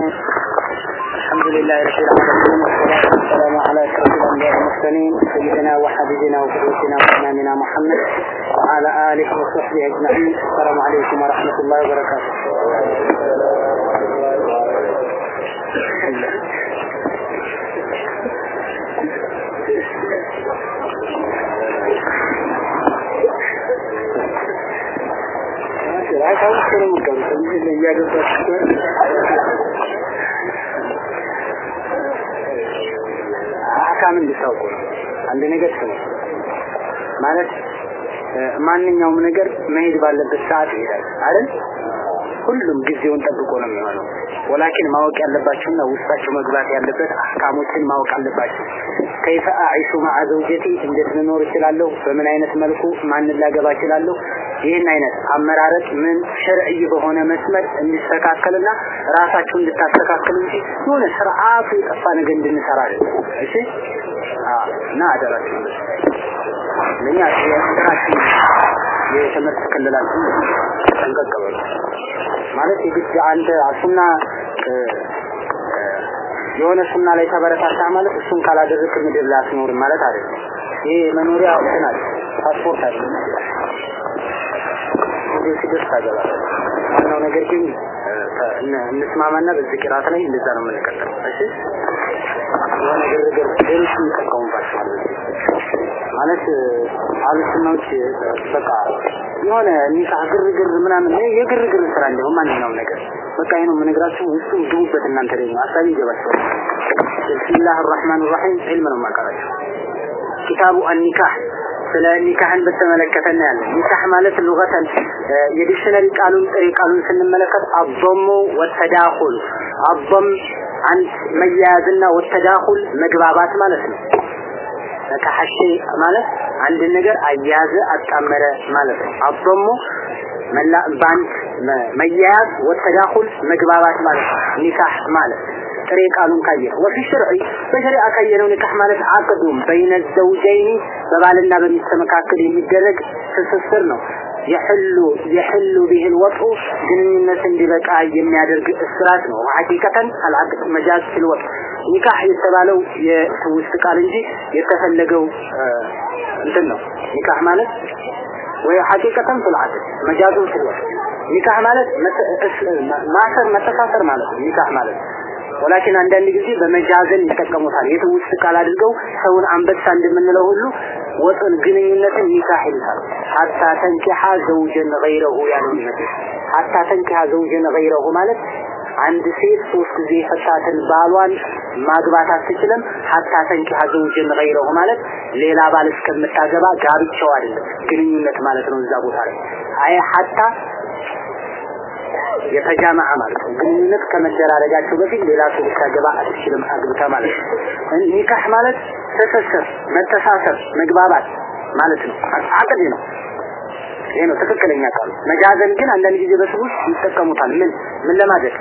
الحمد لله رب العالمين والصلاة والسلام على أشرف الأنبياء والمرسلين سيدنا وحبيبنا وقدوتنا وإمامنا محمد وعلى آله وصحبه أجمعين. السلام عليكم ورحمة الله وبركاته. አህካም እንድታውቁ ነው። አንድ ነገር ስሙ ማለት ማንኛውም ነገር መሄድ ባለበት ሰዓት ይሄዳል አይደል? ሁሉም ጊዜውን ጠብቆ ነው የሚሆነው። ወላኪን ማወቅ ያለባችሁና ውስጣችሁ መግባት ያለበት አህካሞችን ማወቅ አለባችሁ። ከይፈ አዒሹ መዓ ዘውጀቲ እንዴት ልኖር እችላለሁ? በምን አይነት መልኩ ማንን ላገባ እችላለሁ? ይህን አይነት አመራረጥ ምን ሸርዕይ በሆነ መስመር እንዲስተካከልና ራሳችሁ እንድታስተካክሉ እንጂ የሆነ ስርዓቱ የጠፋ ነገር እንድንሰራ አይደለም። እሺ እና አደራችሁ ለኛ የስራችን የትምህርት ክልላችን ጠንቀቅ ማለት የግድ አንተ ሱና የሆነ ሱና ላይ ተበረታታ ማለት እሱን ካላደረክ ምድር ላይ ማለት አይደለም። ይሄ መኖሪያ እንትን ፓስፖርት አለ ጊዜ ሲደርስ ታገባለህ። ዋናው ነገር ግን እንስማማና በዚህ ቅራት ላይ እንደዛ ነው የምንቀጥለው። እሺ የሆነ ግርግር ሌሎች የሚጠቀሙባቸዋል ማለት አሉስናዎች በቃ የሆነ ኒካህ ግርግር ምናምን የግርግር ስራ እንዲሁም ማንኛውም ነገር በቃ ይሄ ነው የምነግራችሁ። ውስጡ ግቡበት እናንተ ደግሞ ሀሳቢ ይገባችኋል። ብስሚላህ አርራህማን ራሒም ዒልም ነው የማቀራችሁ ኪታቡ አኒካህ ስለ ኒካህን በተመለከተ እናያለን። ኒካህ ማለት ሉገተን የዲክሽነሪ ቃሉን ጥሬ ቃሉን ስንመለከት አበሙ ወተዳሁል አበም አንድ መያያዝና ወተዳሁል መግባባት ማለት ነው። በቃ ማለት አንድ ነገር አያያዘ አጣመረ ማለት ነው። አበሙ መላ በአንድ መያያዝ ወተዳሁል መግባባት ማለት ነው። ኒካህ ማለት ነው። ቃሉን ካየነው وفي الشرع በሸሪዓ ካየነው ኒካህ ማለት عقد بين الزوجين በባልና በሚስት መካከል የሚደረግ ትስስር ነው። يحل يحل به الوطء ግንኙነት እንዲበቃ የሚያደርግ እስራት ነው። حقيقة العقد مجاز في الوطء ኒካህ የተባለው የትውስት ቃል እንጂ የተፈለገው እንትን ነው። ኒካህ ማለት ወይ حقيقة في العقد مجاز في الوطء ኒካህ ማለት ማሰር መተሳሰር ማለት ነው። ኒካህ ማለት ወላኪን አንዳንድ ጊዜ በመጃዘን ይጠቀሙታል። የትውስት ቃል አድርገው ሰውን አንበሳ እንደምንለው ሁሉ ወጥን ግንኙነትን ኒካህ ይሉታል። ሐታ ተንኪሐ ዘውጀን ገይረሁ ያለው ይመስል ሐታ ተንኪሐ ዘውጀን ገይረሁ ማለት አንድ ሴት ሶስት ጊዜ የፈታትን ባሏን ማግባት አትችልም። ሐታ ተንኪሐ ዘውጀን ገይረሁ ማለት ሌላ ባል እስከምታገባ ጋብቻው አይደለም ግንኙነት ማለት ነው። እዛ ቦታ ላይ አይ ሐታ የተጃማዓ ማለት ነው። ግንኙነት ከመደራረጋቸው በፊት ሌላ ሰው ልታገባ አትችልም አግብታ ማለት ነው። ኒካህ ማለት ትስስር፣ መተሳሰር፣ መግባባት ማለት ነው። አቅድ ነው። ይሄ ነው ትክክለኛ ቃሉ። መጃዘን ግን አንዳንድ ጊዜ በስቡት ይጠቀሙታል። ምን ምን ለማድረግ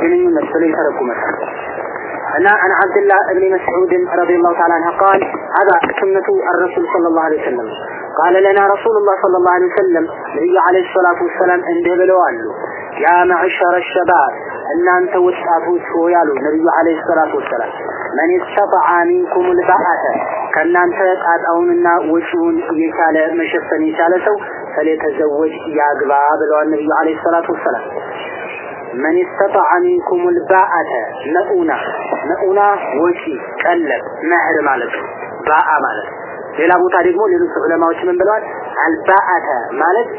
ግንኙነት ብለው ይተረጉመታል። እና عن عبد الله بن مسعود رضي الله تعالى عنه قال هذا سنة الرسول صلى الله عليه وسلم قال لنا رسول الله صلى الله عليه وسلم نبي عليه الصلاة والسلام እንዲህ ብለዋል ያ معشر الشباب እናንተ ወጣቶች ሆይ አሉ ነብዩ አለይሂ ሰላቱ ወሰላም መን استطاع منكم الباءة ከእናንተ ጣጣውንና ወጪውን የቻለ መሸፈን የቻለ ሰው ፈለተዘወጅ ያግባ ብለዋል ነብዩ አለይሂ ሰላቱ ወሰላም መን استطاع منكم الباءة ነኡና ነኡና ወጪ ቀለብ መህር ማለት ነው ባአ ማለት ሌላ ቦታ ደግሞ ሌሎች ዑለማዎች ምን ብለዋል? አልባአተ ማለት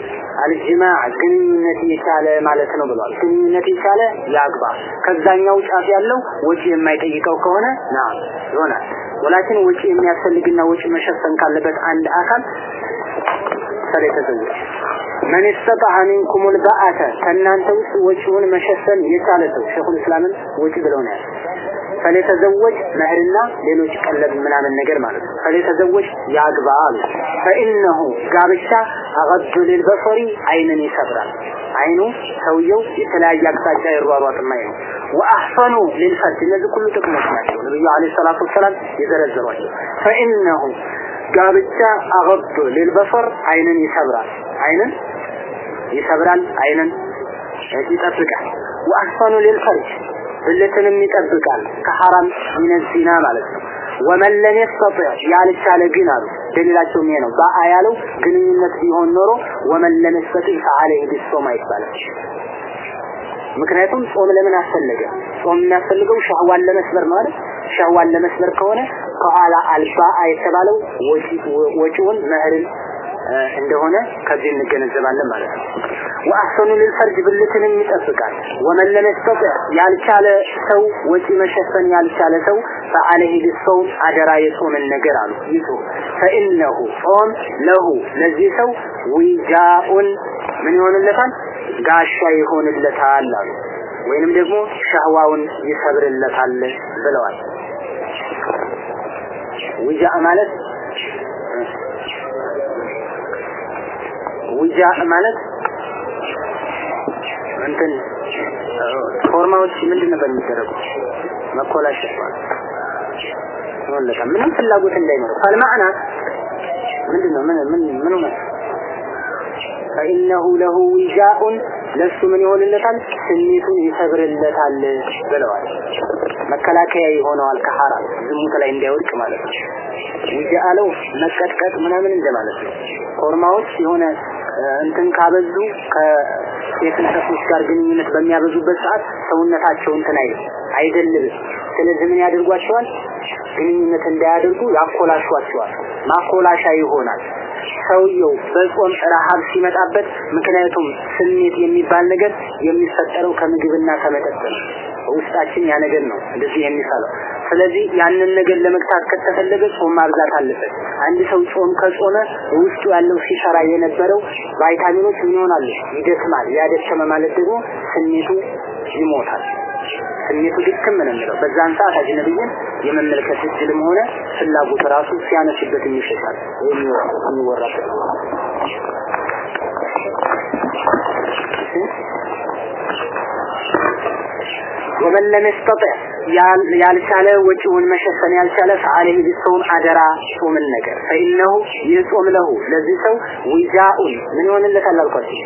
አልጅማዕ ግንኙነት የቻለ ማለት ነው ብለዋል። ግንኙነት የቻለ ያግባ። ከዛኛው ጫፍ ያለው ወጪ የማይጠይቀው ከሆነ ና ይሆናል። ወላችን ወጪ የሚያስፈልግና ወጪ መሸፈን ካለበት አንድ አካል ሰለ ተዘወጅ መን ስተጣዐ ሚንኩም ልባአተ ከእናንተ ውስጥ ወጪውን መሸፈን የቻለ ሰው ሸኹል እስላምን ወጪ ብለው ነው ያለ ፈለተዘወጅ መህርና ሌሎች ቀለብ ምናምን ነገር ማለት ነው። ፈለተዘወጅ ያግባ አሉ። ፈኢነሁ ጋብቻ አገዱ ሊልበሰሪ አይንን ይሰብራል። አይኑ ሰውየው የተለያየ አቅጣጫ ይሯሯጥማይ ነው ወአህሰኑ ሊልፈርድ እነዚህ ሁሉ ጥቅሞች ናቸው። ነብዩ አለይሂ ሰላቱ ወሰላም የዘረዘሯቸው። ፈኢነሁ ጋብቻ አገዱ ሊልበሰር አይንን ይሰብራል። አይንን ይሰብራል። አይንን ይጠብቃል። ወአህሰኑ ሊልፈርጅ ብልትንም ይጠብቃል ከሐራም ሚነዚና ማለት ነው። ወመን ለም ያልቻለ ግን አሉ ደሊላቸው ይሄ ነው። ያለው ግንኙነት ቢሆን ኖሮ ወመን ለም የስተጢዕ ቢሶም አይባልም። ምክንያቱም ጾም ለምን አስፈለገ? ጾም የሚያስፈልገው ሸህዋን ለመስበር ነው አይደል? ሸህዋን ለመስበር ከሆነ ከኋላ አልባአ የተባለው ወጪውን መህርን እንደሆነ ከዚህ እንገነዘባለን ማለት ነው። ወአህሰኑ ሊልፈርጅ ብልትንም ይጠብቃል። ወመን ለም ያልቻለ ሰው ወጪ መሸፈን ያልቻለ ሰው ፈዐለይሂ ቢሶም አደራ የጾምን ነገር አሉ ይቶ ፈኢነሁ ጾም ለሁ ለዚህ ሰው ዊጃኡን ምን ይሆንለታል? ጋሻ ይሆንለታል አሉ። ወይንም ደግሞ ሸህዋውን ይሰብርለታል ብለዋል። وجاء ማለት وجاء ማለት እንትን ፎርማዎች ምንድን ነበር የሚደረጉት? መኮላሸት ማለት ምንም ፍላጎት እንዳይኖረው فالمعنى ምንድን ነው? ምን ምን ምን ሆነ? فإنه له وجاء ለሱ ምን ይሆንለታል? ስሜቱን ይሰብርለታል ብለዋል። መከላከያ ይሆነዋል ከሐራም ዝሙት ላይ እንዳይወድቅ ማለት ነው። ውጃ አለው መቀጥቀጥ ምናምን እንደማለት ነው። ኮርማዎች የሆነ እንትን ካበዙ እንስሶች ጋር ግንኙነት በሚያበዙበት ሰዓት ሰውነታቸው እንትን አይደልብም። ስለዚህ ምን ያደርጓቸዋል? ግንኙነት እንዳያደርጉ ያኮላሿቸዋል። ማኮላሻ ይሆናል። ሰውየው በጾም ረሃብ ሲመጣበት ምክንያቱም ስሜት የሚባል ነገር የሚፈጠረው ከምግብና ከመጠጥ ነው። ውስጣችን ያ ነገር ነው እንደዚህ የሚፈለው። ስለዚህ ያንን ነገር ለመግታት ከተፈለገ ጾም ማብዛት አለበት። አንድ ሰው ጾም ከጾመ ውስጡ ያለው ሲሰራ የነበረው ቫይታሚኖች ምን ይሆናሉ? ይደክማል። ያደከመ ማለት ደግሞ ስሜቱ ይሞታል። ስሜቱ ድክም ነው የሚለው። በዛን ሰዓት አጅነብይን የመመልከት እድልም ሆነ ፍላጎት ራሱ ሲያነሱበት የሚሸጣል የሚወራበት ወመን ለም የስተጢዕ ያልቻለ ወጪውን መሸፈን ያልቻለ ፈዐለይሂ ቢሶም አደራ ጾምን ነገር ፈኢነሁ ይህ ጾም ለሁ ለዚህ ሰው ዊጃኡን ምን ይሆንለታል አልኳቸው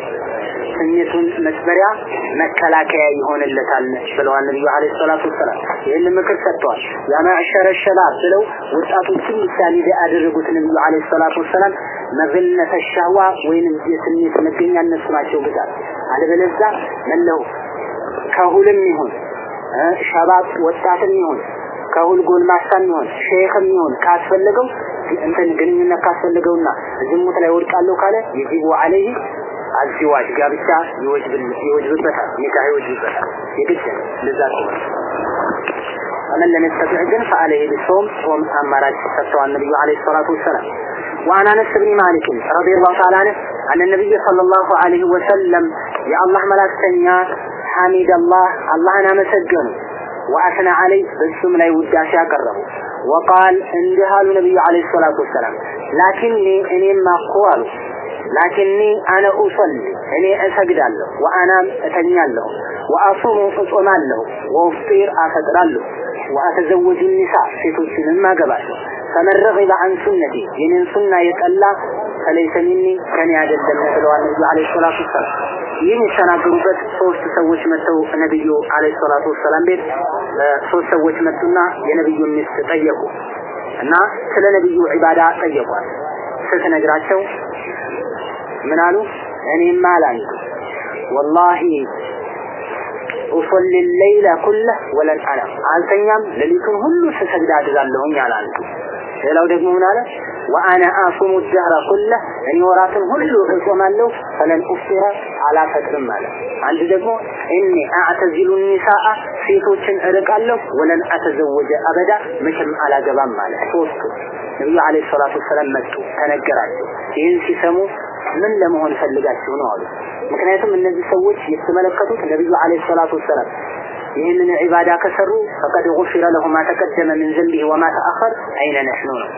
ስሜቱን መስበሪያ መከላከያ ይሆንለታል ብለዋል ነብዩ አለይሂ ሰላቱ ወሰላም። ይህን ምክር ሰጥተዋል። ያ ማዕሸረ ሸባብ ብለው ወጣቶችን ምሳሌ ያደረጉት ነብዩ አለይሂ ሰላቱ ወሰላም መዝነተ ሻዋ ወይንም የስሜት መገኛ እነሱ ናቸው ብዛት አለበለዚያ መለው ከሁልም ይሁን ሸባብ ወጣትም ይሁን ከሁል ጎልማሳም ይሁን ሼክም ይሁን ካስፈለገው እንትን ግንኙነት ካስፈለገውና ዝሙት ላይ ወድቃለሁ ካለ የጂቡ አለይህ አዝዋጅ ጋብቻ ይወጅብበታል፣ ኒካህ ይወጅብበታል። የግድ ነው ለዛ ነው ومن لم يستطع جن فعليه بالصوم صوم أمارات فتوى النبي عليه الصلاة والسلام وعن أنس بن مالك رضي الله تعالى عنه أن النبي صلى الله عليه وسلم يا الله ملاك سنيات حمد الله. الله أنا مسجن وأثنى عليه بالسم لا يوداش أقرب وقال جهال النبي عليه الصلاة والسلام. لكني أني ما قوال لكني أنا أصلي. أني أسجد له وأنا أتنيا له وأصوم أصوم له وأفطر أفطر له وأتزوج النساء. في كل ما قبله. فمن رغب عن سنتي. من سنة يتألى ፈለይሰ ሚኒ ከኔ አይደለም ብለዋል ነቢዩ አለይሂ ሰላቱ ወሰላም ይህን የተናገሩበት ሶስት ሰዎች መጥተው ነብዩ አለይሂ ሰላቱ ወሰላም ቤት ሶስት ሰዎች መጡና የነብዩን ሚስት ጠየቁ እና ስለ ነብዩ ዒባዳ ጠየቋል ስትነግራቸው ምን አሉ? እኔማ አላሉ ወላሂ ኡሰሊ ሌይለ ኩለ ወለን አናም አልተኛም ሌሊቱን ሁሉ ስሰግድ አድራለሁኝ አላሉ ሌላው ደግሞ ምን አለ? ወአነ አሱሙ ደህረ ኩለ እኔ ወራትን ሁሉ እጾማለሁ ፈለን ኡፍጢረ አላፈጥርም አለ። አንድ ደግሞ እኔ አዕተዚሉ ኒሳአ ሴቶችን እርቃለሁ። ወለን አተዘወጀ አበዳ መቼም አላገባም ማለት ሶስቱ ነቢዩ አለይሂ ሰላቱ ወሰላም መጡ ተነገራቸው። ይህን ሲሰሙ ምን ለመሆን ፈልጋችሁ ነው አሉ። ምክንያቱም እነዚህ ሰዎች የተመለከቱት ነቢዩ አለይሂ ሰላቱ ወሰላም ይህንን ዒባዳ ከሰሩ ፈቀድ ጉፊረ ለሁ ማ ተቀደመ ምን ዘንቢህ ወማ ተአኸር አይነ ነሕኑ ነው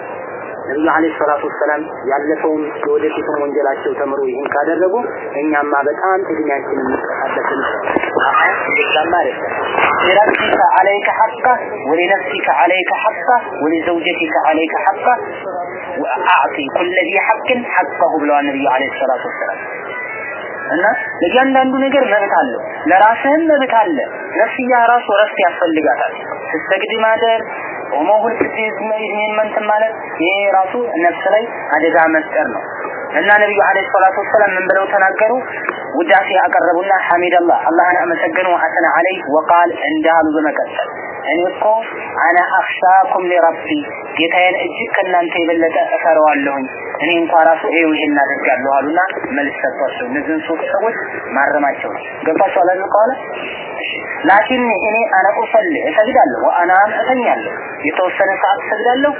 ነቢዩ አለይሂ ሰላቱ ወሰላም ያለፈውን የወደፊቱን ወንጀላቸው ተምሮ ይህን ካደረጉ እኛማ በጣም እድሜያችንን እንቀሳለፍን ይላል አይደለም لربك عليك حقه ولنفسك عليك حقه ولزوجتك عليك حقه وأعطي كل ذي حق حقه ብለዋል ነቢዩ አለይሂ ሰላቱ ወሰላም እና ለእያንዳንዱ ነገር መብት አለው። ለራስህም መብት አለ። ነፍስያ ራሱ ረፍት ያስፈልጋታል። ስትሰግድ ማደር ኦሞ ሁልጊዜ ይህን መንትን ማለት ይሄ ራሱ ነፍስ ላይ አደጋ መፍጠር ነው። እና ነብዩ አለይሂ ሰላቱ ወሰላም ምን ብለው ተናገሩ? ውዳሴ ያቀረቡና ሐሚደላህ አላህን አመሰገኑ ወአሰነ አለይህ ወቃል እንዳሉ በመቀጠል እኔ እኮ አና አኽሻኩም ሊረቢ ጌታዬን እጅግ ከእናንተ የበለጠ እፈረዋለሁኝ እኔ እንኳ ራሱ ይሄው ይሄን አደርጋለሁ አሉና መልስ ሰጥቷቸው እነዚህን ሶስት ሰዎች ማረማቸው። ገብቷቸው አላል ከኋላ? ላኪን እኔ አነ ኡሰሊ እሰግዳለሁ። ወአናም እተኛለሁ። የተወሰነ ሰዓት እሰግዳለሁ።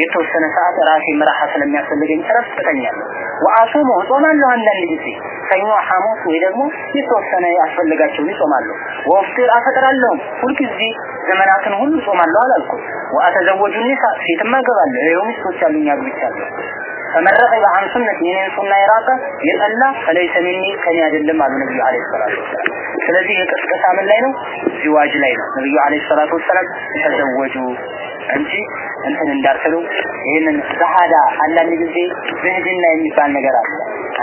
የተወሰነ ሰዓት ራሴ መራሐ ስለሚያስፈልገኝ እረፍት እተኛለሁ። ወአሱሙ እጾማለሁ አንዳንድ ጊዜ ሰኞ፣ ሐሙስ ወይ ደግሞ የተወሰነ ያስፈልጋቸውን ይጾማለሁ። ወፍጢር አፈጥራለሁ። ሁልጊዜ ዘመናትን ሁሉ ጾማለሁ አላልኩም። ወአተዘወጁ ኒሳ ሴትም አገባለሁ። ይኸው ሚስቶች አግብቻለሁ። ፈመን ረቂበ ዐን ሱነቲ የኔን ሱና የራቀ የጠላ ፈለይሰ ሚኒ ከኔ አይደለም አሉ ነብዩ አለይሂ ሰላቱ ስለዚህ የቅስቀሳ ምን ላይ ነው? ዚዋጅ ላይ ነው። ነብዩ አለይሂ ሰላቱ ወሰላም ተዘወጁ እንጂ እንትን እንዳትሉ ይህንን ዛሃዳ አንዳንድ ጊዜ ዝህድና የሚባል ነገር አለ።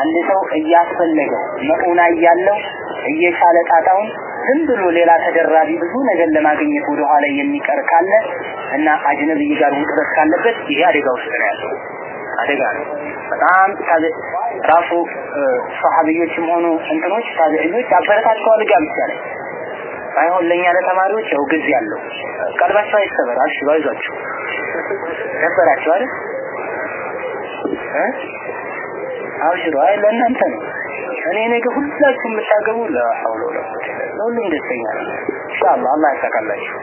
አንድ ሰው እያስፈለገው መኡና እያለው እየቻለ ጣጣውን ዝም ብሎ ሌላ ተደራቢ ብዙ ነገር ለማግኘት ወደ ኋላ የሚቀር ካለ እና አጅነብይ ጋር ውጥረት ካለበት ይሄ አደጋ ውስጥ ነው ያለው። አደጋ ነው። በጣም ራሱ ሰሃቢዎችም ሆኑ እንትኖች ታቢዒዎች አበረታተዋል ጋብቻ ላይ ባይሆን ለኛ ለተማሪዎች ያው ጊዜ ያለው። ቀልባቸው አይሰበር አሽባ ይዟቸው ነበራቸው አይደል? አብሽሩ አይ ለእናንተ ነው። እኔ ነገ ሁላችሁ የምታገቡ ለሐውለ ወላ ሁሉም ደስተኛ ነው። ኢንሻአላህ አላህ ያሳካላችሁ።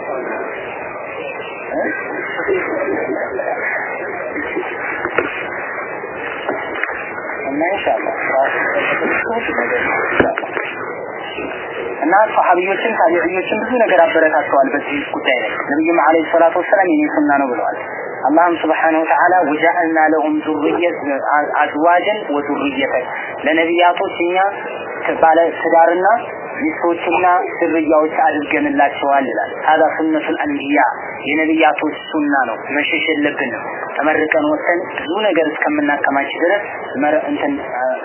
እና ኢንሻአላህ እና ሰሃቢዎችን ታቢዒዎችን ብዙ ነገር አበረታተዋል በዚህ ጉዳይ ላይ። ነብዩም አለይሂ ሰላቱ ወሰላም የኔ ሱና ነው ብለዋል። አላህም ስብሓነሁ ወተዓላ ወጀዐልና ለሁም ዙርየት አዝዋጀን ወዙርየተን። ለነቢያቶች እኛ ባለ ትዳርና ሚስቶችና ዝርያዎች አድርገንላቸዋል ይላል። ሀዛ ሱነቱል አንቢያ የነቢያቶች ሱና ነው። መሸሽ የለብንም። ተመርቀን ወጥተን ብዙ ነገር እስከምናከማች ድረስ እንትን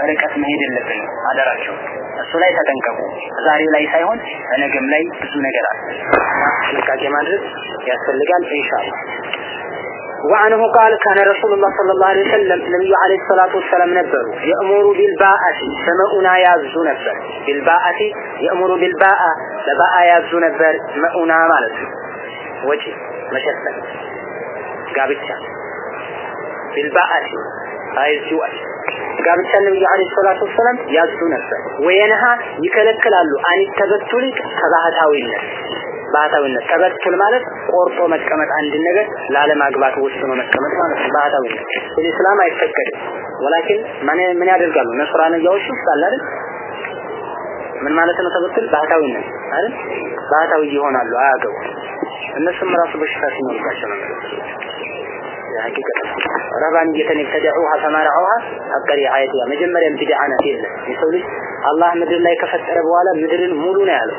ርቀት መሄድ የለብንም አደራቸው። እሱ ላይ ተጠንቀቁ። ዛሬ ላይ ሳይሆን ነገም ላይ ብዙ ነገር አለ። ጥንቃቄ ማድረግ ያስፈልጋል ኢንሻአላህ وعنه قال كان رسول الله صلى الله عليه وسلم النبي عليه الصلاة والسلام نبر يأمر بالباءة سمعنا يازو نبر بالباءة يأمر بالباءة لباء يازو نبر مؤنا مالت وجه مشفة قابتها بالباءة هاي الجوء ጋብቻ ነብዩ አለይሂ ሰላቱ ወሰለም ያዙ ነበር ወየነሃ ይከለክላሉ አን ተበቱል ከባህታዊነት ባህታዊነት ተበቱል ማለት ቆርጦ መቀመጥ አንድ ነገር ላለማግባት ወስኖ መቀመጥ ማለት ባህታዊነት ኢስላም አይፈቀድም። ወላኪን ማን ምን ያደርጋሉ? ነስራንያዎች ውስጥ አለ አይደል? ምን ማለት ነው ተበቱል ባህታዊነት አይደል? ባህታዊ ይሆናሉ አያገቡ እነሱም ራሱ በሽታ ሲኖርባቸው ነው ሐቂቀት ረባንየተን ይብተደዑሃ ተማረዑሃ ሐቀ ሪዓየቲሃ መጀመሪያም ቢድዓ የለም። የሰው ልጅ አላህ ምድር ላይ ከፈጠረ በኋላ ምድርን ሙሉ ነው ያለው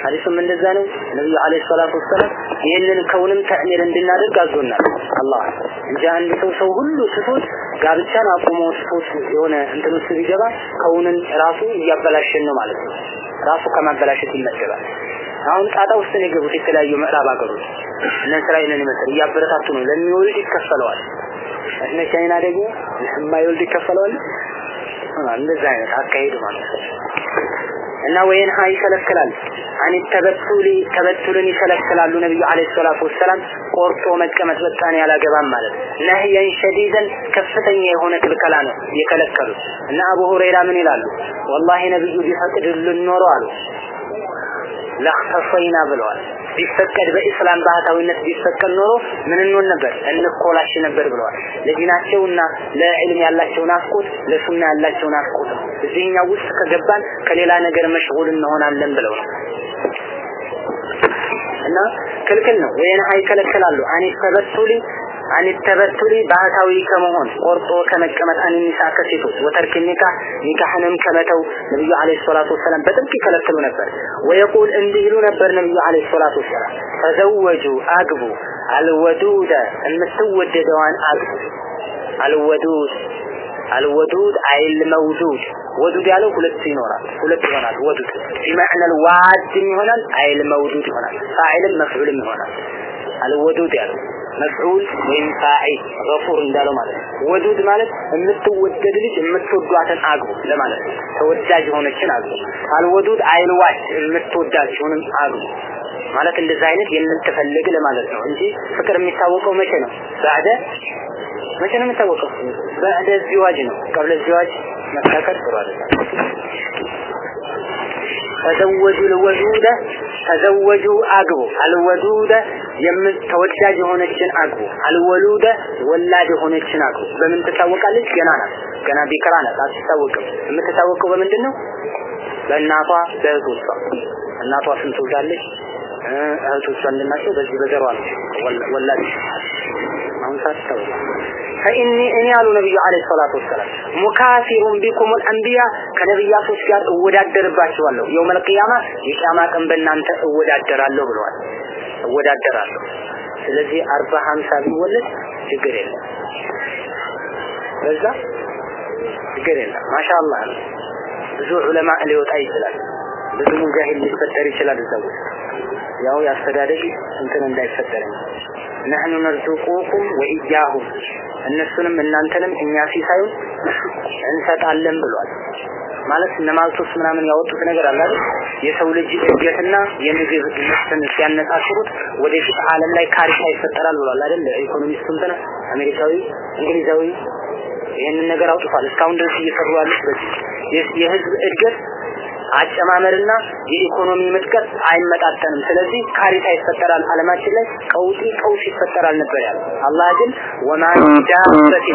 ሐዲሱም እንደዛ ነው። ነብዩ አለይሂ ሰላቱ ወሰለም ይህንን ከውንም ተዕሚር እንድናደርግ አዞናል። አላህ እንጂ አንድ ሰው ሰው ሁሉ ስቶት ጋብቻን አቁሞ ስቶት የሆነ እንትን ውስጥ ቢገባ ከውንን ራሱ እያበላሸን ነው ማለት ነው። ራሱ ከማበላሸት ይመደባል። አሁን ጣጣ ውስጥ ነው የገቡት የተለያዩ ምዕራብ ሀገሮች። እነ እስራኤልን ይመስል እያበረታቱ ነው። ለሚወልድ ይከፈለዋል። እነ ቻይና ደግሞ የማይወልድ ይከፈለዋል። እንደዛ አይነት አካሄድ ማለት ነው እና ወይን ሀይ ይከለክላል አን ተበቱሊ ተበቱልን ይከለክላሉ ነብዩ አለይሂ ሰላቱ ወሰላም። ቆርጦ መቀመጥ በጣን ያላገባም ማለት ነህየን ሸዲደን ከፍተኛ የሆነ ክልከላ ነው የከለከሉት። እና አቡ ሁረይራ ምን ይላሉ? ወላሂ ነብዩ ቢፈቅድልን ኖሮ አሉ ለኸፈይና ብለዋል። ቢፈቀድ በኢስላም ባህታዊነት ቢፈቀድ ኖሮ ምን እንሆን ነበር? እንኮላሽ ነበር ብለዋል። ለዲናቸውና ለዕልም ያላቸው ናፍቆት ለሱና ያላቸው ናፍቆት ነው። ውስጥ ከገባን ከሌላ ነገር መሽጉል እንሆናለን ብለው ነው። እና ክልክል ነው። ወይን አይከለክላሉ። አን ተበቱሊ አን ተበቱሊ ባህታዊ ከመሆን ቆርጦ ከመቀመጥ አን ኒሳ ከሴቶች ወተርክ ኒካህ ኒካህንም ከመተው ነብዩ አለይሂ ሰላቱ ወሰላም በጥብቅ ይከለክሉ ነበር ወየቁል እንዲህ ይሉ ነበር ነብዩ አለይሂ ሰላቱ ወሰላም ተዘወጁ አግቡ አልወዱደ የምትወደደዋን አግቡ አልወዱድ አልወዱድ አይል መውዱድ ወዱድ ያለው ሁለት ይኖራል ሁለት ይሆናል ወዱድ بمعنى الواد ይሆናል አይል መውዱድ ይሆናል ፋዒልም መፍዑልም ይሆናል አልወዱድ ያለው መፍዑል ወይም ፋዒል ገፉር እንዳለው ማለት ወዱድ ማለት የምትወደድ ልጅ የምትወዷትን አግቡ ለማለት ነው። ተወዳጅ የሆነችን አግቡ። አልወዱድ አይል ዋድ የምትወዳችሁንም አግቡ ማለት እንደዛ አይነት የምትፈልግ ለማለት ነው እንጂ ፍቅር የሚታወቀው መቼ ነው? ባዕደ መቼ ነው የሚታወቀው? ባዕደ ዚዋጅ ነው። ቀብለ ዚዋጅ መካከል ጥሩ አይደለም ተዘወጁ ለወዱደ ተዘወጁ አግቡ። አልወዱደ ተወዳጅ የሆነችን አግቡ። አልወሉደ ወላድ የሆነችን አግቡ። በምን ትታወቃለች? ገና ናት። ገና ቢከራ ናት። አትታወቅም። የምትታወቀው በምንድን ነው በእናቷ በእህቶቿ እናቷ ስንት ትወልዳለች እህቶቿ እንድናቸው በዚህ በዘሯ ነው። አሁን ሳትታወቅ ፈኢኒ እኔ አሉ ነብዩ አለይሂ ሰላቱ ወሰላም ሙካፊሩን ቢኩም አንቢያ ከነብያቶች ጋር እወዳደርባችኋለሁ የውመል ቂያማ የቂያማ ቀን በእናንተ እወዳደራለሁ ብለዋል። እወዳደራለሁ። ስለዚህ አርባ ሀምሳ ቢወለድ ችግር የለም። በዛ ችግር የለም። ማሻአላህ ብዙ ዑለማ ሊወጣ ይችላል። ብዙ ሙጃሂድ ሊፈጠር ይችላል እዛ ውስጥ ያው ያስተዳደግ እንትን እንዳይፈጠር ነህኑ ነርዙቁኩም ወኢያሁም እነሱንም እናንተንም እኛ ሲሳዩን እንሰጣለን ብሏል። ማለት እነማልቶስ ምናምን ያወጡት ነገር አለ የሰው ልጅ እድገትና የምግብ ምርትን ሲያነጻጽሩት ወደፊት ዓለም ላይ ካሪታ ይፈጠራል ብሏል አይደል? ኢኮኖሚስቱ እንትና አሜሪካዊ እንግሊዛዊ ይህንን ነገር አውጥቷል። እስካሁን ድረስ እየሰሩ ያሉት በዚህ የህዝብ እድገት አጨማመርና የኢኮኖሚ ምጥቀት አይመጣጠንም። ስለዚህ ካሪታ ይፈጠራል አለማችን ላይ ቀውጢ ቀውስ ይፈጠራል ነበር ያለው። አላህ ግን ወማ ዳበት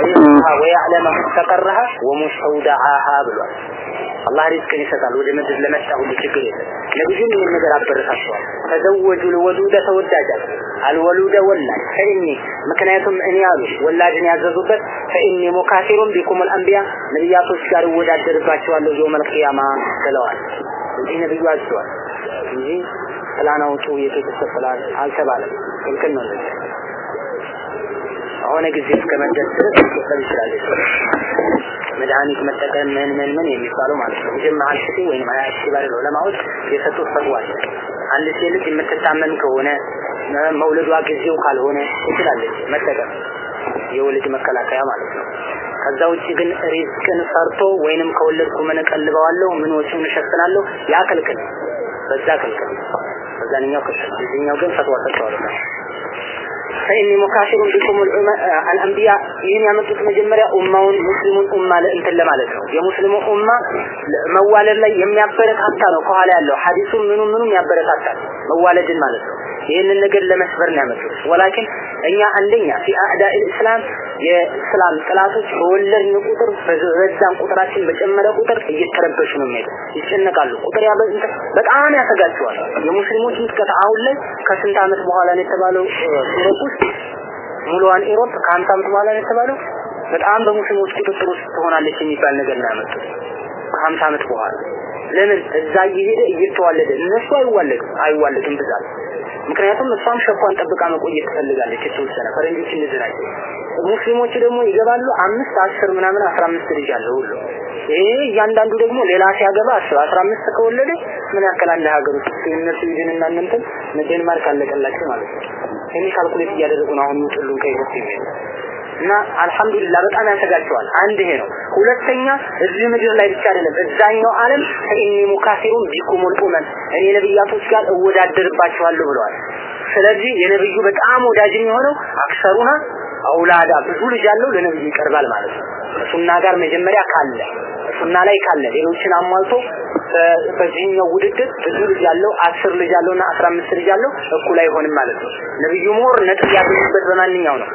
ሪዝቁሃ ወያዕለመ ሙስተቀረሃ ወሙስተውደዓሃ ብሏል አላህ ሪዝቅን ይሰጣል። ወደ ምድር ለመጣ ሁሉ ችግር የለም። ነብዩም ይህን ነገር አበረታተዋል ተዘወጁ ልወዱደ ተወዳጃል አልወሉደ ወላድ ፈኢኒ ምክንያቱም እኔ አሉ ወላድን ያዘዙበት ፈኢኒ ሙካሲሩን ቢኩሙል አንቢያ ነቢያቶች ጋር እወዳደርባቸዋለሁ የውመል ቂያማ ብለዋል። እዚህ ነብዩ አዘዋል እንጂ ፕላን አውጡ አልተባለም። ክልክል ነው የሆነ ጊዜ እስከ መድረስ ድረስ ሊቆጠር ይችላል መድኃኒት መጠቀም ምን ምን ምን የሚባለው ማለት ነው። ጀማ አልሽቲ ወይም አያሽ ባለ ዑለማዎች የሰጡት ፈትዋ አንድ ሴት ልጅ የምትታመም ከሆነ መውለዷ ጊዜው ካልሆነ ትችላለች መጠቀም የወልድ መከላከያ ማለት ነው። ከዛ ውጭ ግን ሪዝቅን ፈርቶ ወይንም ከወለድኩ ምን እቀልበዋለሁ? ምን ወጪውን እሸፍናለሁ? ያ ክልክል በዛ ክልክል በዛኛው ክልክል እዚህኛው ግን ፈትዋ ሰጥተዋል ፈኢኒ ሙካፊሩን ቢኩም አልአንቢያ ይህን ያመጡት መጀመሪያ ኡማውን ሙስሊሙን ኡማ እንትን ለማለት ነው የሙስሊሙ ኡማ መዋለድ ላይ የሚያበረታታ ነው ከኋላ ያለው ሐዲሱ ምኑ ምኑም ያበረታታል መዋለድን ማለት ነው ይህንን ነገር ለመስበር ነው ያመጡት። ولكن እኛ አንደኛ في أعداء الإسلام የእስላም ጥላቶች በወለድን ቁጥር በዛን ቁጥራችን በጨመረ ቁጥር እየተረበሹ ነው የሚሄዱ ይጨነቃሉ። ቁጥር ያበ በጣም ያሰጋቸዋል። የሙስሊሞች ምጥቀት አሁን ላይ ከስንት ዓመት በኋላ ነው የተባለው? Europe ውስጥ ሙሉዋን Europe ከሀምሳ ዓመት በኋላ ነው የተባለው? በጣም በሙስሊሞች ቁጥጥር ውስጥ ትሆናለች የሚባል ነገር ነው ያመጡት ከሀምሳ ዓመት በኋላ። ለምን? እዛ እየሄደ እየተዋለደ። እነሱ አይዋለዱም አይዋለዱም ብዛት ምክንያቱም እሷም ሸኳን ጠብቃ መቆየት ትፈልጋለች የተወሰነ ፈረንጆች እንደዚህ ናቸው ሙስሊሞቹ ደግሞ ይገባሉ አምስት አስር ምናምን አስራ አምስት ልጅ አለው ሁሉ። ይሄ እያንዳንዱ ደግሞ ሌላ ሲያገባ አስር አስራ አምስት ከወለደ ምን ያክላል ሀገር ውስጥ? እነሱ ይድንና እንትን ዴንማርክ አለቀላቸው ማለት ነው። ይሄን calculate እያደረጉ ነው አሁን ይውጥሉን ከይወጥ የሚሄዱ እና አልহামዱሊላህ በጣም ያሰጋቸዋል። አንድ ይሄ ነው። ሁለተኛ እዚህ ምድር ላይ ብቻ አይደለም እዛኛው ዓለም። ፈኢኒ ሙካፊሩን ቢኩሙል ኡመም እኔ ነብያቶች ጋር እወዳደርባቸዋለሁ ብለዋል። ስለዚህ የነብዩ በጣም ወዳጅ የሆነው አክሰሩና አውላዳ ብዙ ልጅ ያለው ለነብዩ ይቀርባል ማለት ነው። ሱና ጋር መጀመሪያ ካለ ፍልስፍና ላይ ካለ ሌሎችን አሟልቶ በዚህኛው ውድድር ብዙ ልጅ ያለው አስር ልጅ ያለውና አስራ አምስት ልጅ ያለው እኩል አይሆንም ማለት ነው። ነብዩ ምሁር ነጥብ ያገኙበት በማንኛው ነው?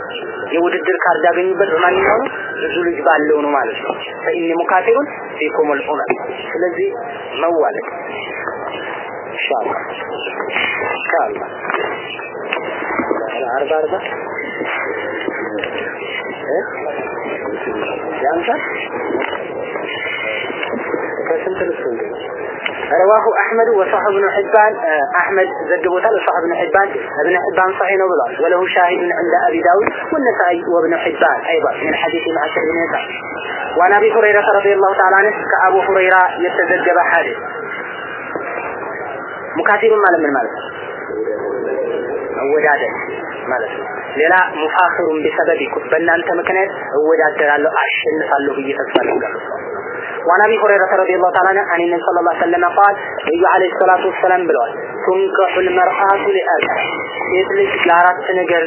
የውድድር ካርድ ያገኙበት በማንኛው ነው? ብዙ ልጅ ባለው ነው ማለት ነው። ፈኢኒ ሙካቲሩን ፊኩሙል ኡመር ስለዚህ መዋለድ ኢንሻአላህ ኢንሻአላህ አርባ አርባ ያንሳል رواه أحمد وصاحب بن حبان آه، أحمد زجبوتا وصاحب بن حبان ابن حبان صحيح وضع وله شاهد عند أبي داود والنسائي وابن حبان أيضا من حديث مع بن يسار وعن أبي هريرة رضي الله تعالى عنه كأبو هريرة يتزجب حادث مكاتب مالا من من مالك ودادا مالك ነው ሌላ ሙፋኽሩን ቢሰበቢኩም በእናንተ ምክንያት እወዳደራለሁ አሸንፋለሁ ብዬ ተስፋ አደርጋለሁ وعن ابي هريره رضي الله تعالى عنه عن النبي صلى الله عليه وسلم قال ነብዩ አለይሂ ሰላቱ ወሰለም ብለዋል تنكح المرأة لأربع ሴት ልጅ ለአራት ነገር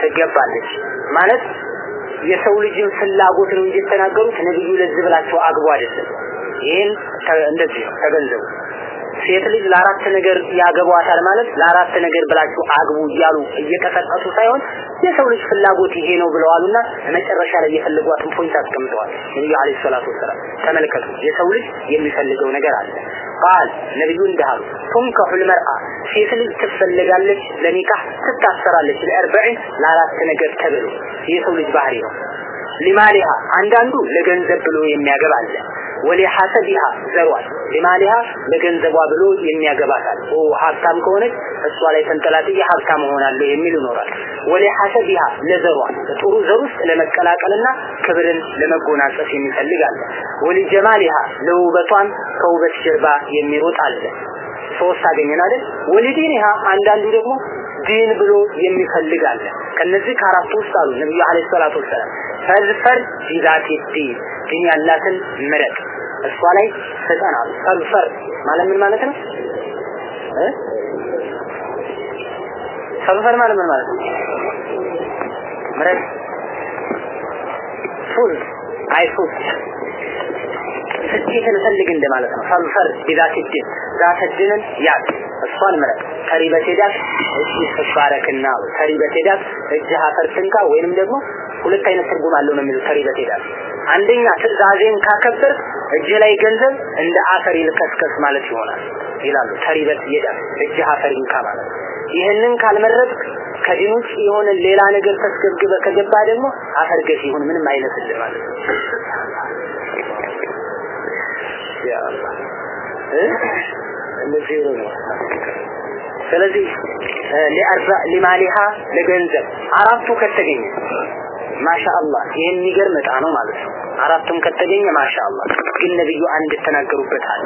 ትገባለች ማለት የሰው ልጅን ፍላጎት ነው እንጂ የተናገሩት ነብዩ ለዚህ ብላቸው አግቡ አይደለም ይህን እንደዚህ ነው ተገንዘቡ ሴት ልጅ ለአራት ነገር ያገቧታል ማለት ለአራት ነገር ብላችሁ አግቡ እያሉ እየቀሰቀሱ ሳይሆን የሰው ልጅ ፍላጎት ይሄ ነው ብለዋሉና መጨረሻ ላይ የፈለጓትን point አስቀምጠዋል። ነብዩ عليه الصلاة والسلام ተመልከቱ የሰው ልጅ የሚፈልገው ነገር አለ። قال ነብዩ እንዳሉ تنكح المرأة ሴት ልጅ ትፈልጋለች ለኒካህ ትታሰራለች لأربع ለአራት ነገር ተብሎ የሰው ልጅ ባህሪ ነው። لمالها አንዳንዱ ለገንዘብ ብሎ የሚያገባ አለ ولحسبها ዘሯል። لمالها ለገንዘቧ ብሎ የሚያገባታል። ኦ ሀብታም ከሆነች እሷ ላይ ተንጠላጥዬ ሀብታም እሆናለሁ የሚል ይኖራል። ወሊሐሰቢሃ ለዘሯ ጥሩ ዘር ውስጥ ለመቀላቀልና ክብርን ለመጎናጸፍ የሚፈልግ አለ። ወሊጀማሊሃ ለውበቷን ከውበት ጀርባ የሚሮጥ አለ። ሶስት አገኘን አይደል? ወሊዲኒሃ አንዳንዱ ደግሞ ዲን ብሎ የሚፈልግ አለ። ከነዚህ ከአራቱ ውስጥ አሉ ነብዩ አለይሂ ሰላቱ ወሰላም። ፈዝፈር ቢዛቲ ዲን ያላትን ምረጥ እሷ ላይ አሉ። ፈዝፈር ማለት ምን ማለት ነው? ፈዝፈር ማለት ምን ማለት ነው? ምረጥ ፉል አይ ፉል ስኬትን ፈልግ እንደማለት ነው። ፈዝፈር ቢዛቲ ዲን ዛተ ዲንን ያዝ እሷን ምረጥ ከሪበት ሄዳት እጅ ተባረክና ከሪበት ሄዳት እጅ አፈር ትንካ ወይንም ደግሞ ሁለት አይነት ትርጉም አለው ነው የሚሉት ከሪበት ሄዳት አንደኛ ትእዛዜን ካከበር እጅ ላይ ገንዘብ እንደ አፈር ይልከስከስ ማለት ይሆናል ይላሉ። ከሪበት ሄዳት እጅ አፈር ይንካ ማለት ይህንን ካልመረጥ ከዲን ውጭ የሆነ ሌላ ነገር ተስገብግበ ከገባ ደግሞ አፈር ገሽ ይሁን ምንም አይመስልም ማለት ነው። ስለዚህ ለአርባ ለማሊሃ ለገንዘብ አራቱ ከተገኘ ማሻአላህ ይሄን የሚገርም ዕጣ ነው ማለት ነው አራቱም ከተገኘ ማሻአላህ ግን ነብዩ አንድ ተናገሩበት አለ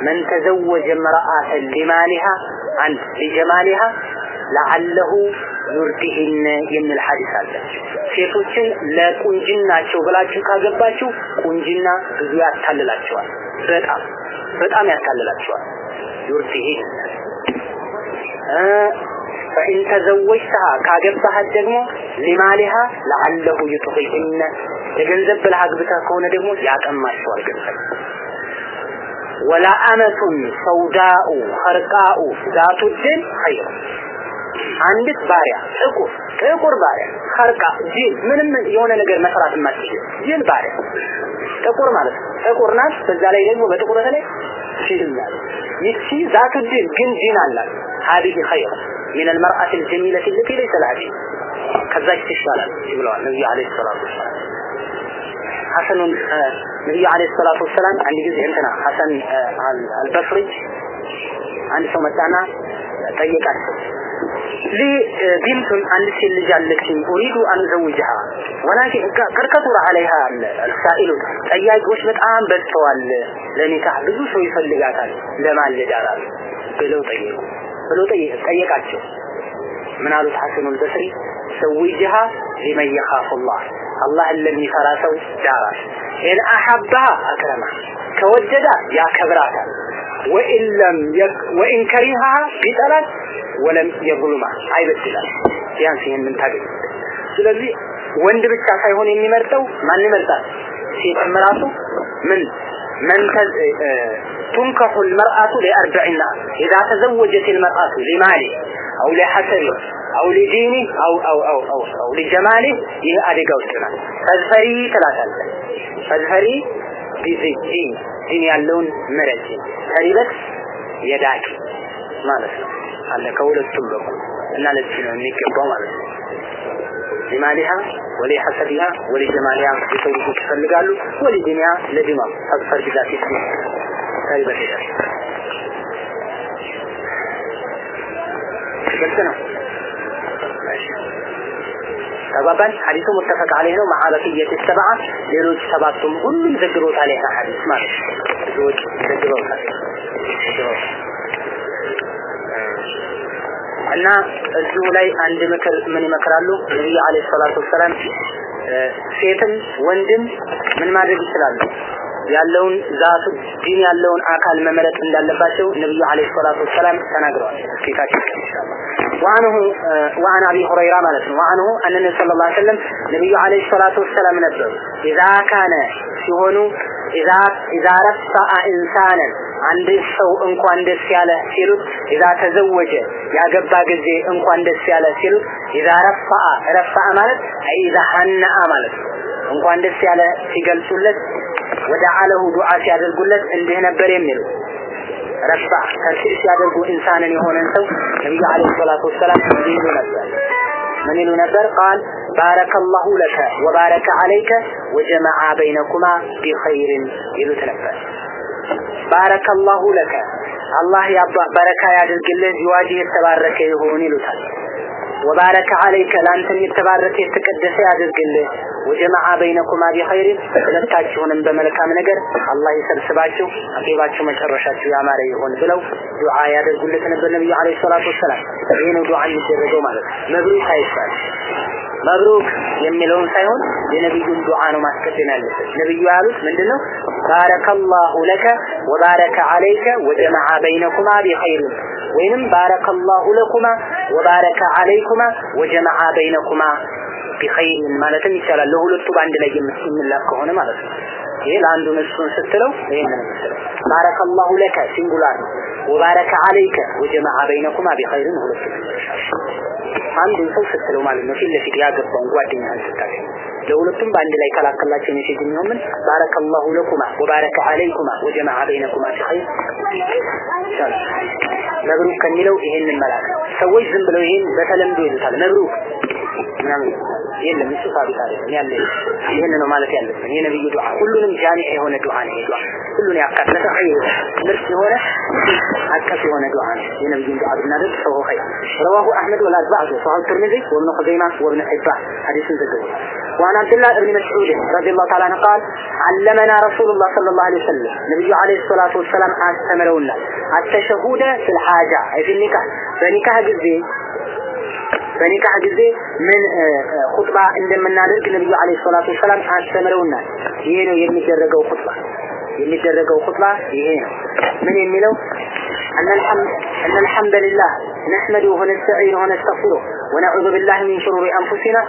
من تزوج امرأة لمالها عن لجمالها لعله ዩርዲህን የሚል ሐዲስ አለ ሴቶችን ለቁንጅናቸው ብላችሁ ካገባችሁ ቁንጅና ብዙ ያታልላቸዋል በጣም በጣም ያታልላቸዋል ዩርዲህን ፈኢን ተዘወጅተሃ ካገባሃት ደግሞ ሊማሊሃ ለዓለሁ ይጥቂህነ ለገንዘብ ብለህ አግብተህ ከሆነ ደግሞ ያጠማቸዋል ገንዘብ ወላ አመቱን ሰውዳኡ ኸርቃኡ ዛቱ ድን ኸይር አንዲት ባሪያ ጥቁር ጥቁር ባሪያ ኸርቃ ጂል ምንም የሆነ ነገር መስራት የማትችል ጂል ባሪያ ጥቁር ማለት ነው ጥቁር ናት በዛ ላይ ደግሞ በጥቁር በተለይ ጂል ናት ይቺ ዛቱ ዲን ግን ጂን አላት هذه خير من المرأة الجميلة التي ليس لها دين ከዛች ትሻላል ብለዋል ነብዩ አለይሂ ሰላቱ ወሰላም ሐሰን ነብዩ አለይሂ ሰላቱ ወሰላም አንድ ጊዜ እንትና ሐሰን አልበስሪ አንድ ሰው መጣና ጠየቃቸው ሊ ቢንቱን አንድ ሴት ልጅ አለችኝ ኡሪዱ አን ዘውጅሃ ወላኪን ቀድ ከቱረ አለይሃ አልሳኢሉ ጠያቂዎች በጣም በዝተዋል ለኒካህ ብዙ ሰው ይፈልጋታል ለማን ልዳራል ብለው ብሎ ጠየቃቸው። ምን አሉ ተሐሰኑ ልበስሪ سويجها لمن يخاف الله الله الذي فراسو دارش ان احبها أكرمها كوجدا يا كبرات وان لم يك وان كرهها بطلت ولم يظلمها اي بتلا يعني من تاجي لذلك وند بتا سايون يمرطو من نمرطا من من تز... آه، آه، تنكح المرأة لأربع الناس إذا تزوجت المرأة لماله أو لحسنه أو لدينه أو أو أو أو, أو لجماله إيه أدقى وسلم فالفري ثلاثة. فازفري بزجين دين يالون مرجين فريبت يداك. ما لسه على كولة تنبقوا أنا لسه نكبه ما لسه ማለት ነው ሊማሊሃ ወሊ ሐሰቢሃ ወሊ ጀማሊሃ የሰው ልጆች ይፈልጋሉ ወሊ ዲንያ ለዲማ አስፈር ግዛት ተሪበት ይላል ግልጽ ነው ተግባባን ሐዲሱ ሙተፈቅ አለይህ ነው መዓ በቅየት ሰብዓ ሌሎች ሰባቱም ሁሉም ዘግበውታል ይሄን ሐዲስ ማለት ነው ብዙዎች ዘግበውታል እና እዚሁ ላይ አንድ ምክር ምን ይመክራሉ ነብዩ አለይሂ ሰላቱ ወሰላም ሴትም ወንድም ምን ማድረግ ይችላሉ ያለውን ዛቱ ዲን ያለውን አካል መመረጥ እንዳለባቸው ነብዩ አለይሂ ሰላቱ ወሰላም ተናግረዋል እስኪታችን ኢንሻአላህ وعنه وعن ابي هريره ማለት ነው وعنه ان النبي صلى الله عليه وسلم ነብዩ አለይሂ ሰላቱ ወሰላም ነበሩ اذا كان ሲሆኑ اذا اذا رفع انسانا አንድ ሰው እንኳን ደስ ያለ ሲሉ ኢዛ ተዘወጀ ያገባ ጊዜ እንኳን ደስ ያለ ሲሉ ኢዛ ረፋአ ረፋአ ማለት አይ ሐናአ ማለት እንኳን ደስ ያለ ሲገልጹለት ወደ አለሁ ዱዓ ሲያደርጉለት እንዲህ ነበር የሚሉ። ረፋ ከስር ሲያደርጉ ኢንሳንን የሆነን ሰው ነብዩ አለይሂ ሰላቱ ወሰላም ይሉ ነበር? ምን ይሉ ነበር? ቃል ባረከ አላሁ ለከ ወባረከ አለይከ ወጀመዐ በይነኩማ ቢኸይርን ይሉት ነበር። ባረከ አላሁ ለከ አላህ በረካ ያድርግልህ ዚዋጅህ የተባረከ ይሁን ይሉታል ወባረከ አለይከ ላንተም የተባረከ የተቀደሰ ያድርግልህ። ወጀመዓ በይነኩማ ቢኸይር ሁለታችሁንም በመልካም ነገር አላህ ይሰብስባችሁ አቂባችሁ መጨረሻችሁ ያማረ ይሆን ብለው ዱዓ ያደርጉለት ነበር ነብዩ አለይሂ ሰላቱ ወሰላም። ይሄ ነው ዱዓ የሚደረገው ማለት መብሩክ አይባል መብሩክ የሚለውን ሳይሆን የነብዩን ዱዓ ነው ማስቀደም ያለበት። ነብዩ ያሉት ምንድነው? بارك الله لك وبارك عليك وجمع بينكما بخير ወይንም بارك الله لكما وبارك عليكما وجمع بينكما بخير ማለትም ይቻላል። ለሁለቱ በአንድ ላይ የምትላክ ከሆነ ማለት ነው። ይሄ ለአንዱ እሱን ስትለው ይሄንን ስትለው بارك الله لك singular ነው። وبارك عليك وجمع بينكما بخير ን ሁለቱ አንዱን ሰው ስትለው ማለት ነው ፊት ለፊት ያገባውን ጓደኛህን ስታገኝ። ለሁለቱም በአንድ ላይ ከላከላቸው message የሚሆን ምን? بارك الله لكما وبارك عليكما وجمع بينكما بخير مبروك ከሚለው ይሄንን መላክ ሰዎች ዝም ብለው ይሄን በተለምዶ ይሉታል። مبروك ምናምን የለም እሱ ሳቢት አይደለም ያለ ይሄን ነው ማለት ያለብን የነብዩ ዱዓ ሁሉንም ጃሚ የሆነ ዱዓ ነው ይሄ ዱዓ ሁሉን ያካተተ ኸይር ምርጥ የሆነ አቀፍ የሆነ ዱዓ ነው የነብዩን ዱዓ ብናደርግ ሰው ኸይር رواه احمد والاربعه صحيح الترمذي وابن خزيمه وابن حبان حديث ذكر وعن عبد الله بن مسعود رضي الله تعالى عنه قال علمنا رسول الله صلى الله عليه وسلم نبي عليه الصلاه والسلام استمرونا التشهد في الحاجه اي في النكاح በኒካህ ጊዜ በኒካህ ጊዜ ምን ኹጥባ እንደምናደርግ ነብዩ አለይሂ ሰላቱ ወሰላም አስተምረውናል። ይሄ ነው የሚደረገው ኹጥባ የሚደረገው ኹጥባ ይሄ ነው። ምን የሚለው أن الحمد أن الحمد لله نحمده ونستعينه ونستغفره ونعوذ بالله من شرور أنفسنا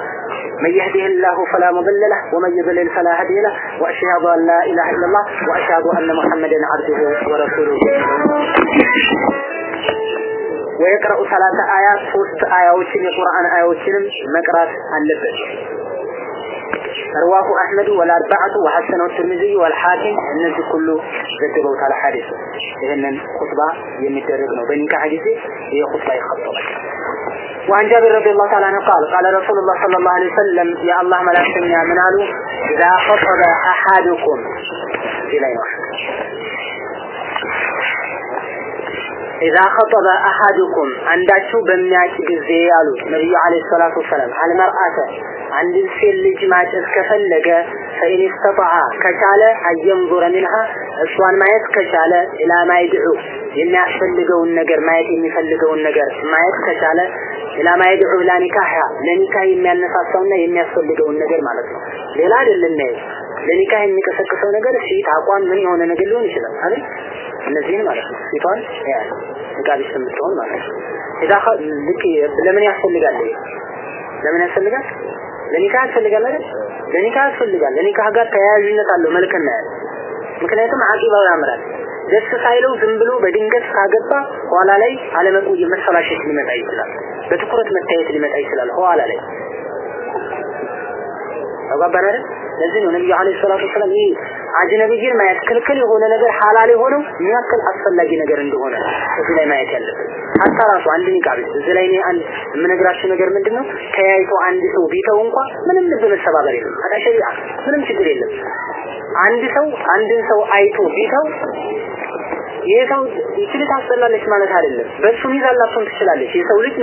من يهده الله فلا مضل له ومن يضلل فلا هادي له وأشهد أن لا إله إلا الله وأشهد أن محمدا عبده ورسوله ويقرأ ثلاث آيات ሶስት አያዎችን የቁርአን አያዎችንም መቅራት አለበት رواه أحمد والأربعة وحسنه الترمذي والحاكم እነዚህ ሁሉ ዘግበውታል ሐዲስ ይህንን ኹጥባ የሚደረግ ነው በኒካህ ጊዜ ይህ ኹጥባ ይኸጠባል وعن جابر رضي الله تعالى عنه قال قال رسول الله صلى الله عليه وسلم يا الله ملاكتني من قالوا إذا خطب أحدكم إلى ኢዛ ኸጠበ አሐዱኩም አንዳችሁ በሚያጭ ጊዜ አሉ ነቢዩ አለይሂ ሰላቱ ወሰላም አልመርአተ አንድ ሴት ልጅ ማጨት ከፈለገ ፈኢን ስተጣዐ ከቻለ አየንዙረ ሚንሃ እሷን ማየት ከቻለ ኢላ ማይድዑ የሚያስፈልገውን ነገር ማየት የሚፈልገውን ነገር ማየት ከቻለ ኢላ ማይድዑ ላ ለኒካህ የሚያነሳሳውና የሚያስፈልገውን ነገር ማለት ነው። ሌላ አይደለም ለኒካህ የሚቀሰቅሰው ነገር ፊት አቋም ምን የሆነ ነገር ሊሆን ይችላል አይደል? እነዚህን ማለት ነው። ፊቷን ያ ንቃብ የምትሆን ማለት ነው። ልክ ለምን ያስፈልጋል? ለምን ያስፈልጋል? ለኒካህ ያስፈልጋል አይደል? ለኒካህ ያስፈልጋል። ለኒካህ ጋር ተያያዥነት አለው መልክና ያለ ምክንያቱም አቂባው ያምራል። ደስ ሳይለው ዝም ብሎ በድንገት ካገባ ኋላ ላይ አለመቆየ መሰላሸት ሊመጣ ይችላል። በትኩረት መታየት ሊመጣ ይችላል ኋላ ላይ። ተጓባን አይደል ለዚህ ነው ነብዩ አለይሂ ሰላቱ ወሰለም ይህ አጅነቢይን ማየት ክልክል የሆነ ነገር ሐላል የሆነው የሚያክል አስፈላጊ ነገር እንደሆነ እዚህ ላይ ማየት ያለበት። ሀታ ራሱ አንድ ኒቃብ እዚህ ላይ እኔ አንድ የምነግራችሁ ነገር ምንድነው? ተያይቶ አንድ ሰው ቢተው እንኳ ምንም ልብ መሰባበር የለም። አዳ ምንም ችግር የለም። አንድ ሰው አንድን ሰው አይቶ ቢተው ይሄ ሰው ይችል ታስጠላለች ማለት አይደለም። በሱ ሚዛን ላትሆን ትችላለች። የሰው ልጅ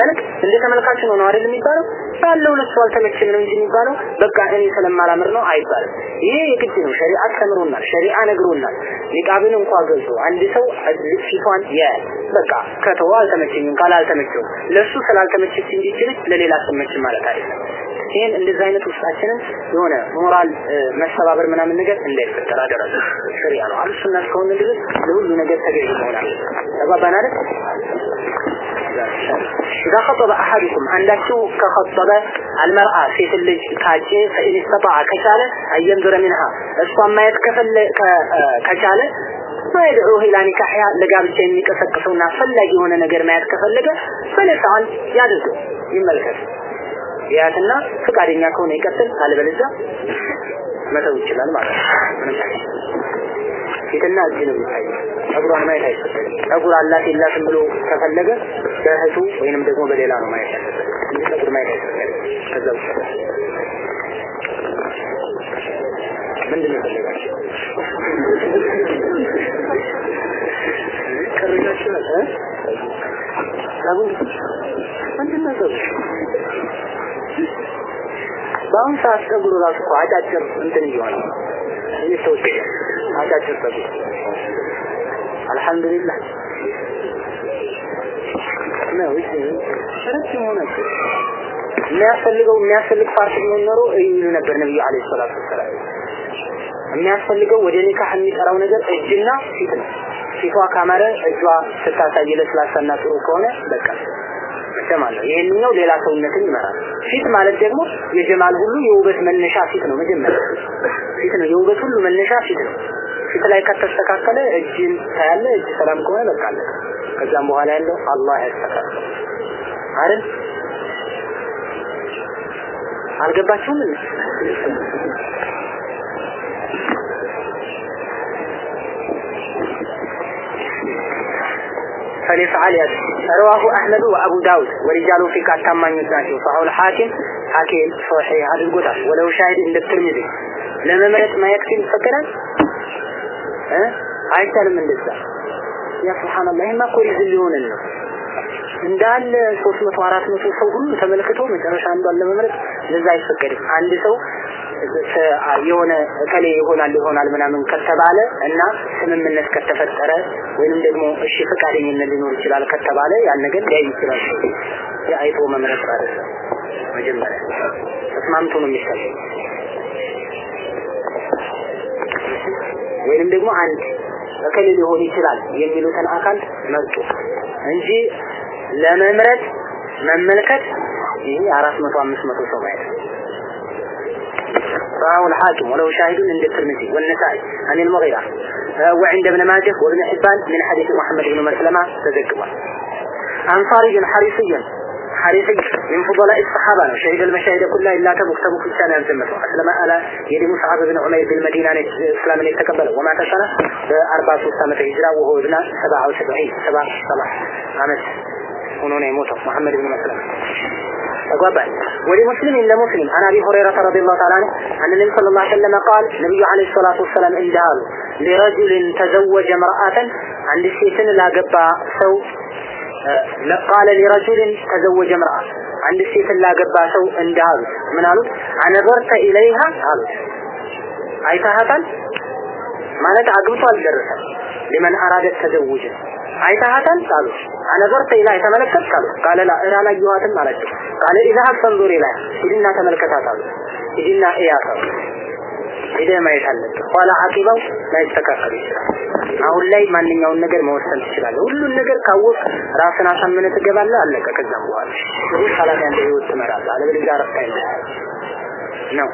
መልክ እንደ ተመልካች ነው ነው አይደል የሚባለው? ያለው ለሱ አልተመቸም ነው እንጂ የሚባለው በቃ እኔ ስለማላምር ነው አይባልም። ይሄ የግድ ነው። ሸሪዓ ተምሮናል፣ ሸሪዓ ነግሮናል። ኒቃብን እንኳ ገልጾ አንድ ሰው ፊቷን ያያል። በቃ ከተዋ አልተመቸኝም ካለ አልተመቸው ለሱ ስላልተመቸች እንጂ ይችልች ለሌላ አልተመችም ማለት አይደለም። ይሄን እንደዚህ አይነት ውስጣችንን የሆነ ሞራል መሰባበር ምናምን ነገር እንዳይፈጠር አደራ። ሸሪዓ ነው አልሱና እስከሆነ ድረስ ለሁሉ ነገር ተገዥ መሆን አለ። ተባባን አይደል? إذا خطب أحدكم عندكم كخطب المرأة في اللج كاجي فإن استطاع كشالة أن ينظر منها እሷን ማየት ከፈለ ከቻለ ወይድዑህ ኢላ ኒካህያ ለጋብቻ የሚቀሰቅሰውና አስፈላጊ የሆነ ነገር ማየት ከፈለገ ፈለሰዋል ያድርገው ይመልከት ያትና ፍቃደኛ ከሆነ ይቀጥል አለበለዚያ መተው ይችላል ማለት ነው። ፊትና እጅ ነው የሚታየው። ማየት አይፈቀድም። ጸጉር አላት የላትም ብሎ ከፈለገ በእህቱ ወይንም ደግሞ በሌላ ነው ማየት ያለበት። እንጂ ጸጉር ማየት አይፈቀድም። ከዛ ውጭ ምንድን ነው? ጸጉር ምንድን ነው ጸጉር በአሁን ሰዓት ጸጉሩ ራሱ እኮ አጫጭር እንትን እየሆነ እየተወደደ አጫጭር ጸጉር። አልሐምዱሊላህ። የሚያስፈልገው የሚያስፈልግ part ኖሮ ይሉ ነበር ነብዩ عليه الصلاة والسلام። የሚያስፈልገው ወደ ኒካህ የሚጠራው ነገር እጅና ፊት ነው። ፊቷ ካማረ እጇ ስታሳይ ለስላሳና ጥሩ ከሆነ በቃ ለማለት ነው። ሌላ ሰውነትን ይመራል። ፊት ማለት ደግሞ የጀማል ሁሉ የውበት መነሻ ፊት ነው። መጀመሪያ ፊት ነው፣ የውበት ሁሉ መነሻ ፊት ነው። ፊት ላይ ከተስተካከለ እጅን ታያለ። እጅ ሰላም ከሆነ በቃ ከዛም በኋላ ያለው አላህ ያስተካክል። አይደል? አልገባችሁም? ፈሊፍዓል ያስ ረዋሁ አህመድ ወአቡ ዳውድ ወሪጃሉ ፊቅ አታማኞች ናቸው። ፈሐውል ሐኪም ሐኪም ሶሒህ አድርጎታል። ወለው ሻሂድ እንደ ትርሚዚ ለመምረጥ ማየክሲል ይፈቀዳል እ አይቻልም እንደዛ ያ ሱብሃንአላህ ይሄማ እኮ ሪዝን ሊሆንን ነው እንዳለ 300 400 ሰው ሁሉ ተመልክቶ መጨረሻ አንዷን ለመምረጥ ለዛ አይፈቀድም። አንድ ሰው የሆነ እከሌ ይሆናል ይሆናል ምናምን ከተባለ እና ስምምነት ከተፈጠረ ወይንም ደግሞ እሺ ፈቃደኝነት ሊኖር ይችላል ከተባለ ያን ነገር ሊያይ ይችላል። የአይቶ መምረጥ አይደለም መጀመሪያ ተስማምቶ ነው የሚሰጠው። ወይንም ደግሞ አንድ እከሌ ሊሆን ይችላል የሚሉትን አካል መርጡ እንጂ ለመምረጥ መመልከት ይሄ 400 500 ሰው ማየት رواه الحاكم وله شاهد عند الترمذي والنسائي عن المغيرة. وعند ابن ماجه وابن حبان من حديث محمد بن مسلمة تذكر. أنصاري حريصي حريصي من فضلاء الصحابة. شهد المشاهد كلها إلا تبك تبك في السنة الزمة أسلم على يد مصعب بن عمير بالمدينة إسلام يتقبل وما تشرى بأربعة سنة هجرة وهو ابن سبعة وسبعين سبع صلاح عمس يموت محمد بن مسلمة. تقبل ولمسلم لمسلم عن ابي هريره رضي الله تعالى عنه ان النبي صلى الله عليه وسلم قال النبي عليه الصلاه والسلام اندهال لرجل تزوج امراه عند سيتن لا قبا سو قال لرجل تزوج امراه عند سيتن لا قبا سو اندهال من قالوا نظرت اليها قالوا አይታሃታል ማለት አግብቶ አልደረሰም لمن اراد التزوج አይታሃታል ቃሉ አነዘርተ ኢላ የተመለከት ቃሉ ቃለ ላ እራ ይዋትም አላቸው። ቃለ ኢዛ ፈንዙር ኢላ ሂድና ተመልከታት አሉ። ሂድና እያት አሉ ሂደህ ማየት አለብህ። ኋላ አቂባው ላይስተካከል አሁን ላይ ማንኛውን ነገር መወሰን ትችላለህ። ሁሉን ነገር ካወቅ ራስን አሳምነህ ትገባለህ አለቀ። ከዛም በኋላ ይህ ሰላት ያንተ ህይወት ትመራለህ። አለበለዚያ ረፍት አይኖርም ነው።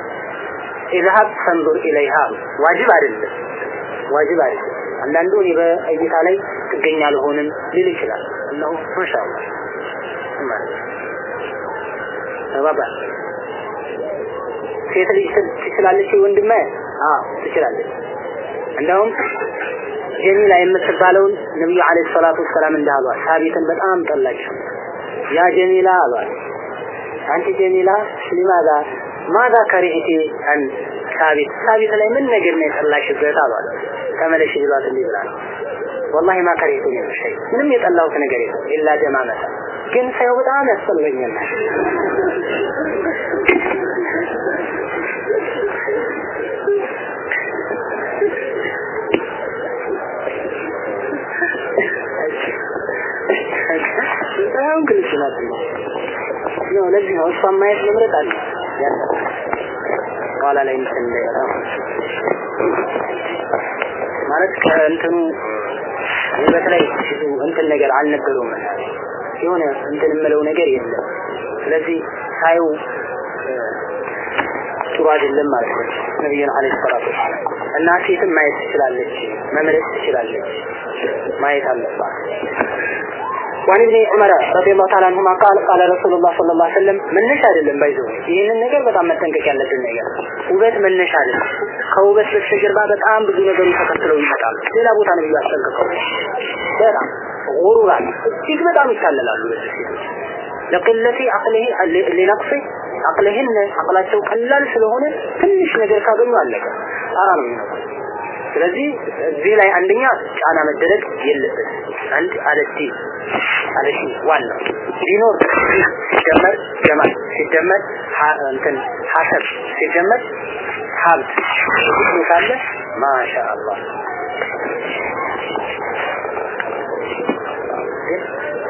ኢዝሀብ ፈንዙር ኢለይሃ ዋጅብ አይደለም። ዋጅብ አይደለም አንዳንዱ እኔ በእይታ ላይ ጥገኛ አልሆንም ሊል ይችላል። እነሆ ማሻአላ ሴት ልጅ ትችላለች ወንድሜ? ትችላለች። እንደውም ጀሚላ የምትባለውን ነብዩ አለይሂ ሰላቱ ወሰላም እንዳሏት ሳቢትን በጣም ጠላቸው ያ ጀሚላ አሏት። አንቺ ጀሚላ ሊማዛ ማዛ ከሪህቲ አን ሳቢት። ሳቢት ላይ ምን ነገር ነው የጠላሽበት? አሏት ተመለሽ ይሏት እንዲህ ብላ ማከሬቱ ነው ሸይ ምንም የጠላሁት ነገር የለም ኢላ ጀማመታ ግን ሳየው በጣም ያስጠላኛል። በጣም ግልጽ ናት። ነው ለዚህ ነው እሷን ማየት መምረጥ አለ ኋላ ላይ እንትን ማለት ከእንትኑ እኔ በተለይ ብዙ እንትን ነገር አልነበረውም። የሆነ እንትን የምለው ነገር የለም። ስለዚህ ሳየው ጥሩ አይደለም ማለት ነው። ነብዩን አለይሂ ሰላቱ እና ሴትም ማየት ትችላለች መምረጥ ትችላለች ማየት አለባት وعن ابن عمر رضي الله تعالى عنهما قال قال رسول الله صلى الله عليه وسلم መነሻ አይደለም ባይዘው ይህንን ነገር በጣም መጠንቀቅ ያለብን ነገር ውበት መነሻ አይደለም ከውበት በስተጀርባ በጣም ብዙ ነገሮች ተከትለው ይመጣሉ ሌላ ቦታ ነው ያስጠንቅቀው በጣም ጉሩራን እጅግ በጣም ይታለላሉ ለቅለቴ አቅልህ ሊነቅሴ አቅልህን አቅላቸው ቀላል ስለሆነ ትንሽ ነገር ካገኙ አለቀ ጣራ ነው የሚነቁ ስለዚህ እዚህ ላይ አንደኛ ጫና መደረግ የለበት አንድ አለቲ አለቲ ዋናው ቢኖር ሲጀመር ጀማል ሲጀመር እንትን ሐሰብ ሲጀመር ሀብት ካለ ማሻአላህ።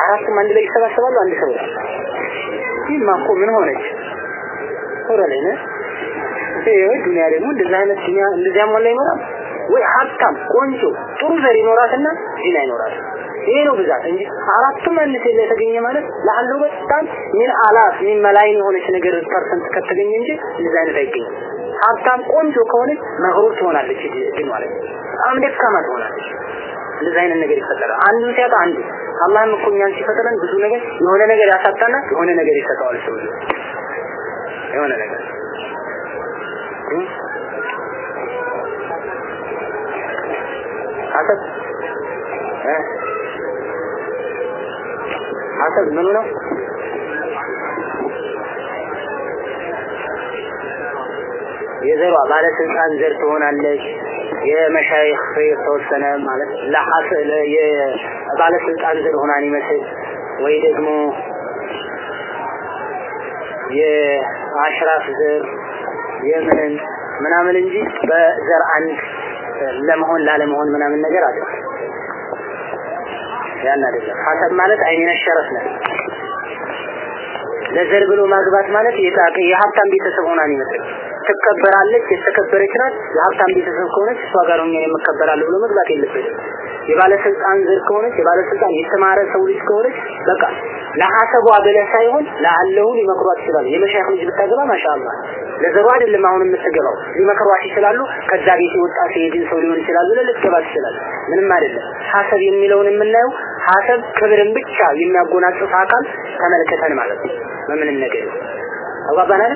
አራቱም አንድ ላይ ይሰባሰባሉ አንድ ሰው ይህማ እኮ ምን ሆነች? ሆረ ላይ ነህ ይሄ ዱንያ ደግሞ እንደዚህ አይነት እንደዚያ ሞላ ይኖራል ወይ ሀብታም ቆንጆ ጥሩ ዘር ይኖራትና ዚና ይኖራል። ይሄ ነው ብዛት እንጂ አራቱም አንድ ሴት ላይ ማለት ለአንዱ በጣም ምን አላፍ ምን መላይን የሆነች ነገር ፐርሰንት ከተገኘ እንጂ እንደዚህ አይነት አይገኝም። ሀብታም ቆንጆ ከሆነች መግሩር ትሆናለች ግን ማለት በጣም ደካማ ትሆናለች። እንደዚህ አይነት ነገር ይፈጠራል። አንዱ ሲያጣ አንዱ። አላህም እኮ እኛን ሲፈጥረን ብዙ ነገር የሆነ ነገር ያሳጣና የሆነ ነገር ይሰጠዋል ሰው የሆነ ነገር ሐሰብ ሐሰብ ምኑ ነው? የዘሯ ባለስልጣን ዘር ትሆናለች። የመሻይኽ የተወሰነ ማለት ለሐስ የባለስልጣን ዘር ሆናን ይመስል። ወይ ደግሞ የአሽራፍ ዘር የምን ምናምን እንጂ በዘር አንድ ለመሆን ላለመሆን ምናምን ነገር አለ ያን አይደለም። ሐሰብ ማለት አይነ ሸረፍ ነው። ለዘር ብሎ ማግባት ማለት የታቀ የሀብታም ቤተሰብ ሆናን ይመስል ትከበራለች የተከበረች ናት። የሀብታም ቤተሰብ ከሆነች እሷ ጋር ሆኜ የምከበራለሁ ብሎ መግባት የለበትም። የባለስልጣን ዘር ከሆነች የባለስልጣን የተማረ ሰው ልጅ ከሆነች በቃ ለሐሰቧ ብለህ ሳይሆን ለአለሁ ሊመክሯት ይችላሉ። የመሻይኽ ልጅ ብታገባ ማሻአላ ለዘሩ አይደለም አሁን የምትገባው ሊመክሯት ይችላሉ ከዛ ቤት የወጣ የዲን ሰው ሊሆን ይችላል ብለህ ልትገባ ትችላለህ። ምንም አይደለም። ሐሰብ የሚለውን የምናየው ሐሰብ ክብርን ብቻ የሚያጎናጽፍ አካል ተመልክተን ማለት ነው። በምንም ነገር አባባናል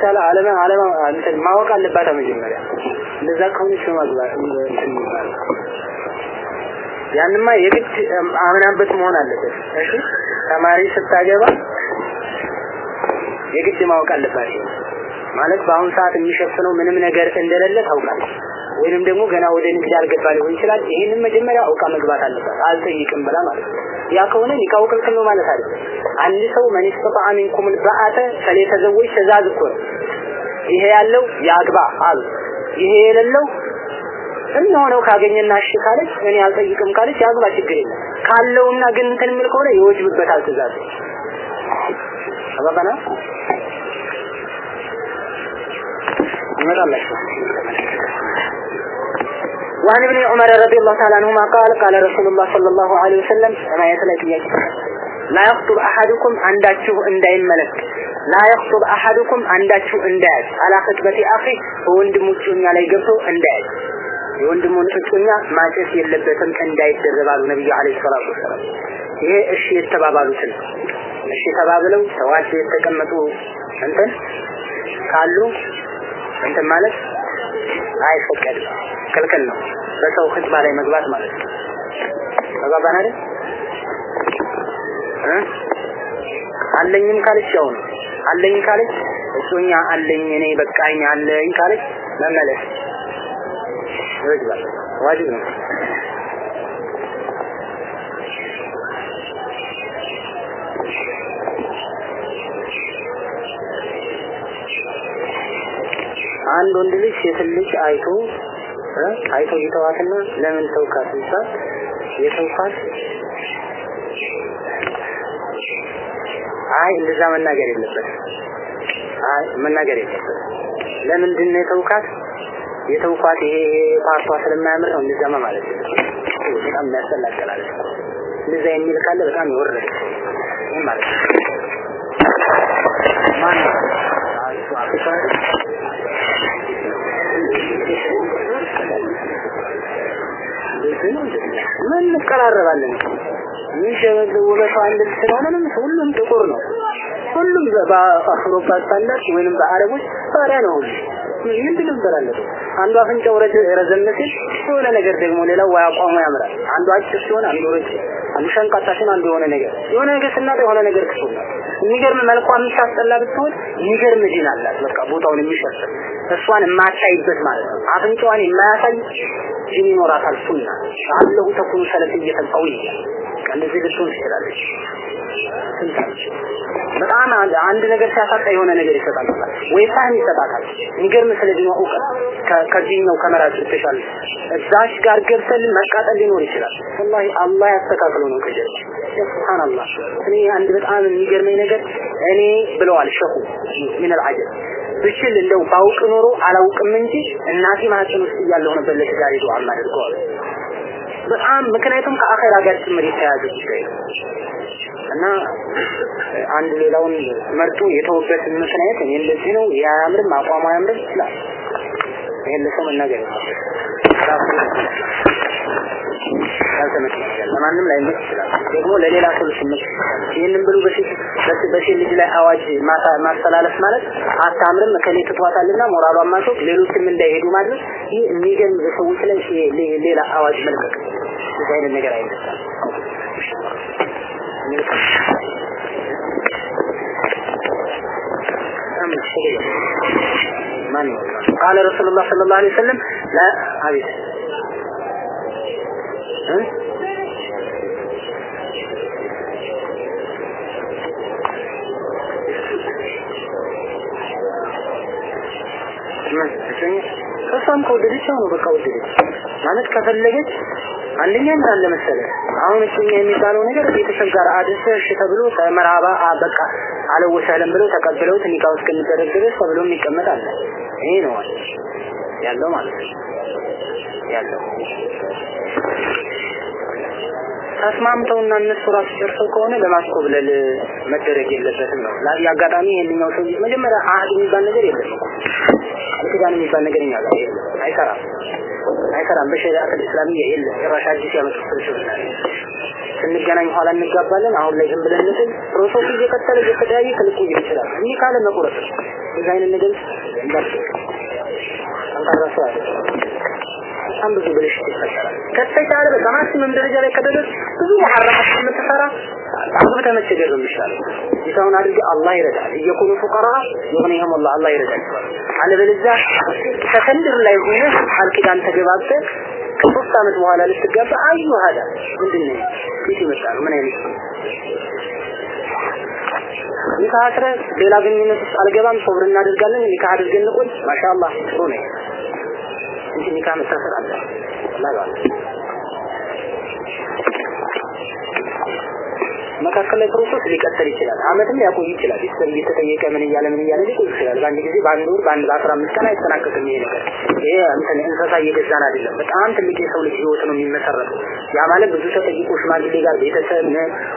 ካሻለ ዓለም ዓለም እንትን ማወቅ አለባት መጀመሪያ። እንደዛ ከሆነች ይባላል ያንማ የግድ አምናበት መሆን አለበት። እሺ? ተማሪ ስታገባ የግድ ማወቅ አለባት። ማለት በአሁን ሰዓት የሚሸፍነው ምንም ነገር እንደሌለ ታውቃለች ወይንም ደግሞ ገና ወደ ንግድ ያልገባ ሊሆን ይችላል። ይሄንን መጀመሪያ አውቃ መግባት አለባት። አልጠይቅም ብላ ማለት ነው ያ ከሆነ ኒካሁ ክልክል ነው ማለት አይደል። አንድ ሰው መን ኢስተጣዐ ሚንኩም አልባአተ ፈሊተዘወጅ ትእዛዝ እኮ ይሄ ያለው ያግባ አሉ። ይሄ የሌለው እንደሆነው ካገኘና እሺ ካለች እኔ አልጠይቅም ካለች ያግባ ችግር የለም። ካለውና ግን እንትን የሚል ከሆነ ይወጅብበታል ትእዛዝ ተባባና ይመጣላችሁ وعن ابن عمر رضي الله تعالى عنهما قال قال رسول الله صلى الله عليه وسلم ما يتلقى لا يخطب أحدكم عنداتشو انداي ملك لا يخطب أحدكم عنداتشو انداي على خطبة أخي ووندمو تشوني على يقبطو انداي የወንድሙን እጮኛ ማጨስ የለበትም እንዳይደረባሉ ነብዩ አለይሂ ሰላቱ ወሰላም ይሄ እሺ የተባባሉትን እሺ ተባብለው ተዋቸው የተቀመጡ እንትን ካሉ እንትን ማለት አይፈቀድም። ክልክል ነው። በሰው ህጥባ ላይ መግባት ማለት ነው። ተግባባን አይደል? አለኝም ካለች ያው ነው። አለኝ ካለች እሱኛ አለኝ እኔ በቃኝ አለኝ ካለች መመለስ። ይወጅባል ዋጅብ ነው አንድ ወንድ ልጅ ሴት ልጅ አይቶ አይቶ ይተዋትና ለምን ተውካት ይባል የተውካት አይ እንደዛ መናገር የለበትም። አይ መናገር የለበትም። ለምንድን ነው የተውካት? የተውካት ይሄ ፓርቷ ስለማያምር ነው እንደዛማ ማለት ነው በጣም አገላለጽ እንደዛ የሚል ካለ በጣም የወረደ ይህ ማለት ነው። ማን ምን እንቀራረባለን? የሚሸበል ውበቷ አንድ ስለሆነ ሁሉም ጥቁር ነው። ሁሉም በአውሮፓ ስታንዳርድ ወይንም በአረቦች ባሪያ ነው ምንድን አለበት አንዱ አፍንጫው ረዘም ሲል የሆነ ነገር ደግሞ ሌላው አቋሙ ያምራል። አንዱ አጭር ሲሆን አንዱ ረጅም አንዱ ሸንቃጣ ሲሆን አንዱ የሆነ ነገር። የሆነ ነገር ስናጣ የሆነ ነገር ክፉ የሚገርም መልኳ የምታስጠላ ብትሆን የሚገርም ዲን አላት። በቃ ቦታውን የሚሸፍን እሷን የማታይበት ማለት ነው። አፍንጫዋን የማያሳይ ዲን ይኖራታል። ሱና አለሁ ተኩኑ ሰለፍየተን ቀውያ እንደዚህ ልትሆን ትችላለች። በጣም አንድ ነገር ሲያሳጣ የሆነ ነገር ይሰጣል። ወይ ፋህም ይሰጣታል። የሚገርም ስለ ዲኑ እውቀት ከዚህኛው ከመራጭ ይተሻል እዛች ጋር ገብተን መቃጠል ሊኖር ይችላል። ወላሂ አላህ ያስተካክለው ነው ከጀርባ። ሱብሃንአላህ። እኔ አንድ በጣም የሚገርመኝ ነገር እኔ ብለዋል ሸኹ ምን አልዓጀብ ብችል እንደው ባውቅ ኖሮ አላውቅም እንጂ እናቴ ማህፀን ውስጥ እያለሁ ነበር ለትዳሬ ዱዓ አለ በጣም ምክንያቱም ከአኼራ ጋር ጭምር ነው። እና አንድ ሌላውን መርጦ የተውበት ምክንያት እኔ እንደዚህ ነው። ያምርም አቋሙ አያምርም ይችላል። ይሄን ለሰው መናገር ለማንም ላይ ይችላል። ደግሞ ለሌላ ሰው ስምት ይህንን ብሉ በሴት በሴት ልጅ ላይ አዋጅ ማስተላለፍ ማለት አታምርም ከሌ ትቷታልና ሞራሏን ማሾፍ ሌሎችም እንዳይሄዱ ማድረግ ይህ የሚገርም በሰዎች ላይ ሌላ አዋጅ መልቀቅ እንደዚህ አይነት ነገር አይነሳም። ማን ቃለ ረሱሉላህ ሰለላሁ ዐለይሂ ወሰለም ላ አቤት እሷም ከወደደች ነው በቃ ወደደች። ማለት ከፈለገች አንደኛ ምን አለ አሁን እኛ የሚባለው ነገር ቤተሰብ ጋር አድርሰሽ ተብሎ ከመራባ በቃ አለወሰለም ብለው ተቀብለውት ኒካው እስከሚደረግ ድረስ ተብሎ የሚቀመጥ ይሄ ነው ያለው ማለት ነው። ያለው ተስማምተውና እነሱ ራሱ ጨርሰው ከሆነ ለማስኮብለል መደረግ የለበትም ነው። የአጋጣሚ ይሄንኛው ሰው መጀመሪያ አህድ የሚባል ነገር የለም ኪዳን የሚባል ነገር እኛ ጋር አይሰራም አይሰራም በሸሪዓት እስላሚያ የለም። ጭራሽ አዲስ ያመጡት ስንገናኝ ኋላ እንጋባለን። አሁን ላይ ዝም ብለን እንትን ፕሮሰሱ እየቀጠለ እየተለያየ ከልቁ ይችላል። እኔ ካለ መቁረጥ እዚህ አይነት ነገር እንዳት ጠንካራ ሰው አለ በጣም ብዙ ብልሽት ይፈጠራል። ከተቻለ በቃ ማክሲመም ደረጃ ላይ ከደረስ ብዙ መሐረማት የምትሰራ አግብተህ መቸገር ነው የሚሻለው። ይሳውን አድርገህ አላህ ይረዳል። እየኩኑ ፉቀራ ይሁንህም አላህ አላህ ይረዳል። አለበለዚያ ከከንድር ላይ ሆነህ ቃል ኪዳን ተገባብተህ ከሶስት ዓመት በኋላ ልትጋባ አዩ ሀዳ ምንድን ነው ፊት ይመጣል? ምን አይነት ኒካህ አስረህ ሌላ ግንኙነት ውስጥ አልገባም። ሰብር እናደርጋለን። ኒካህ አድርገን እንቆይ። ማሻአላህ ጥሩ ነው እንጂ ኒካህ መታሰር አለ ላጋል መካከል ላይ process ሊቀጥል ይችላል። አመትም ሊያቆይ ይችላል። ቤተሰብ እየተጠየቀ ምን እያለ ምን እያለ ሊቆይ ይችላል። በአንድ ጊዜ በአንድ ወር በአንድ በአስራ አምስት ቀን አይጠናቀቅም ይሄ ነገር። ይሄ እንትን እንስሳ እየገዛን አይደለም። በጣም ትልቅ የሰው ልጅ ህይወት ነው የሚመሰረተው። ያ ማለት ብዙ ተጠይቆ ሽማግሌ ጋር ቤተሰብ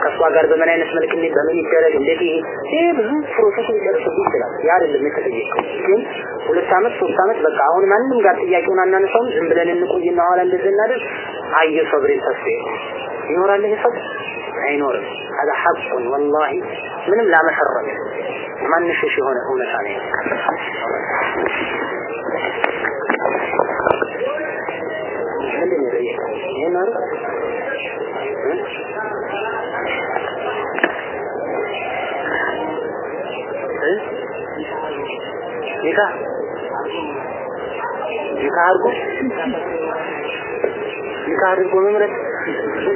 ከእሷ ጋር በምን አይነት መልክ በምን ይደረግ እንዴት ይሄ ይሄ ብዙ ፕሮሰስ ሊጨርስብህ ይችላል። ያ አይደለም የተጠየቀው። ግን ሁለት አመት ሶስት አመት በቃ አሁን ማንም ጋር ጥያቄውን አናነሳውም። ዝም ብለን እንቆይና ኋላ እንደዚህ እናደርግ። አየ ሰብሬን ተስፋ ይኖራል ይሄ ሰብር عينور هذا حق والله من ملامح الرب ما نشوش هنا هنا ثانية هينورك نكاح نكاح أرجو نكاح أرجو ممرك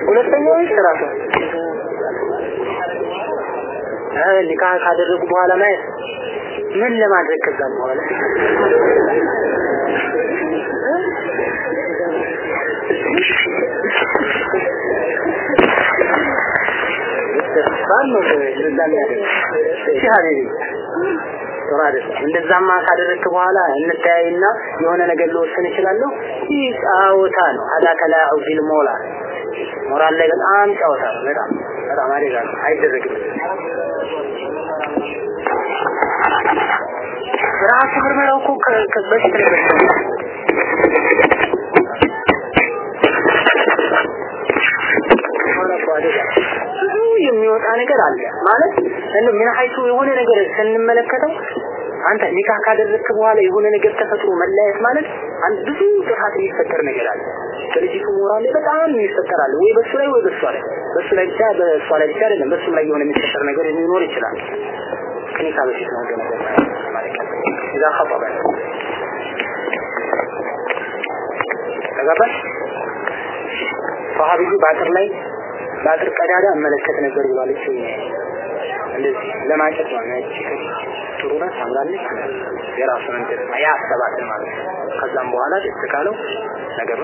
ሁለተኛው ወይስ ራሱ ኒካ ካደረጉ በኋላ ማየት ምን ለማድረግ ከዛ በኋላ ባል ነው እንደዛ የሚያደርግ እሺ ሀቢቢ ጥሩ አይደለም። እንደዛማ ካደረግክ በኋላ እንተያይና የሆነ ነገር ልወስን እችላለሁ። ይህ ጫወታ ነው። ቢል ሞላ ሞራል ላይ በጣም ጫወታ ነው። በጣም በጣም አደጋ ነው። አይደረግም። ራሱ ምርመራው እኮ በፊት ነበር ብዙ የሚወጣ ነገር አለ ማለት እንደ ምን ሀይቱ የሆነ ነገር ስንመለከተው አንተ ኒካህ ካደረግክ በኋላ የሆነ ነገር ተፈጥሮ መለያየት ማለት አንድ ብዙ ጥፋት የሚፈጠር ነገር አለ። በልጅቱ ሞራል ላይ በጣም ይፈጠራል። ወይ በሱ ላይ ወይ በሷ ላይ በሱ ላይ ብቻ በሷ ላይ ብቻ አይደለም በሱ ላይ የሆነ የሚፈጠር ነገር ሊኖር ይችላል። ከኒካ በፊት ነው ነገር ማለት ነው። ኢዛ ሰሃቢዩ በአጥር ላይ በአጥር ቀዳዳ እመለከት ነበር ብሏል። እንደዚህ ለማጨት ነው ነጭ ጥሩ ናት ታምራለች። የራሱን እንትን ያሰባት ማለት ነው። ከዛም በኋላ ደስ ካለው ነገሩ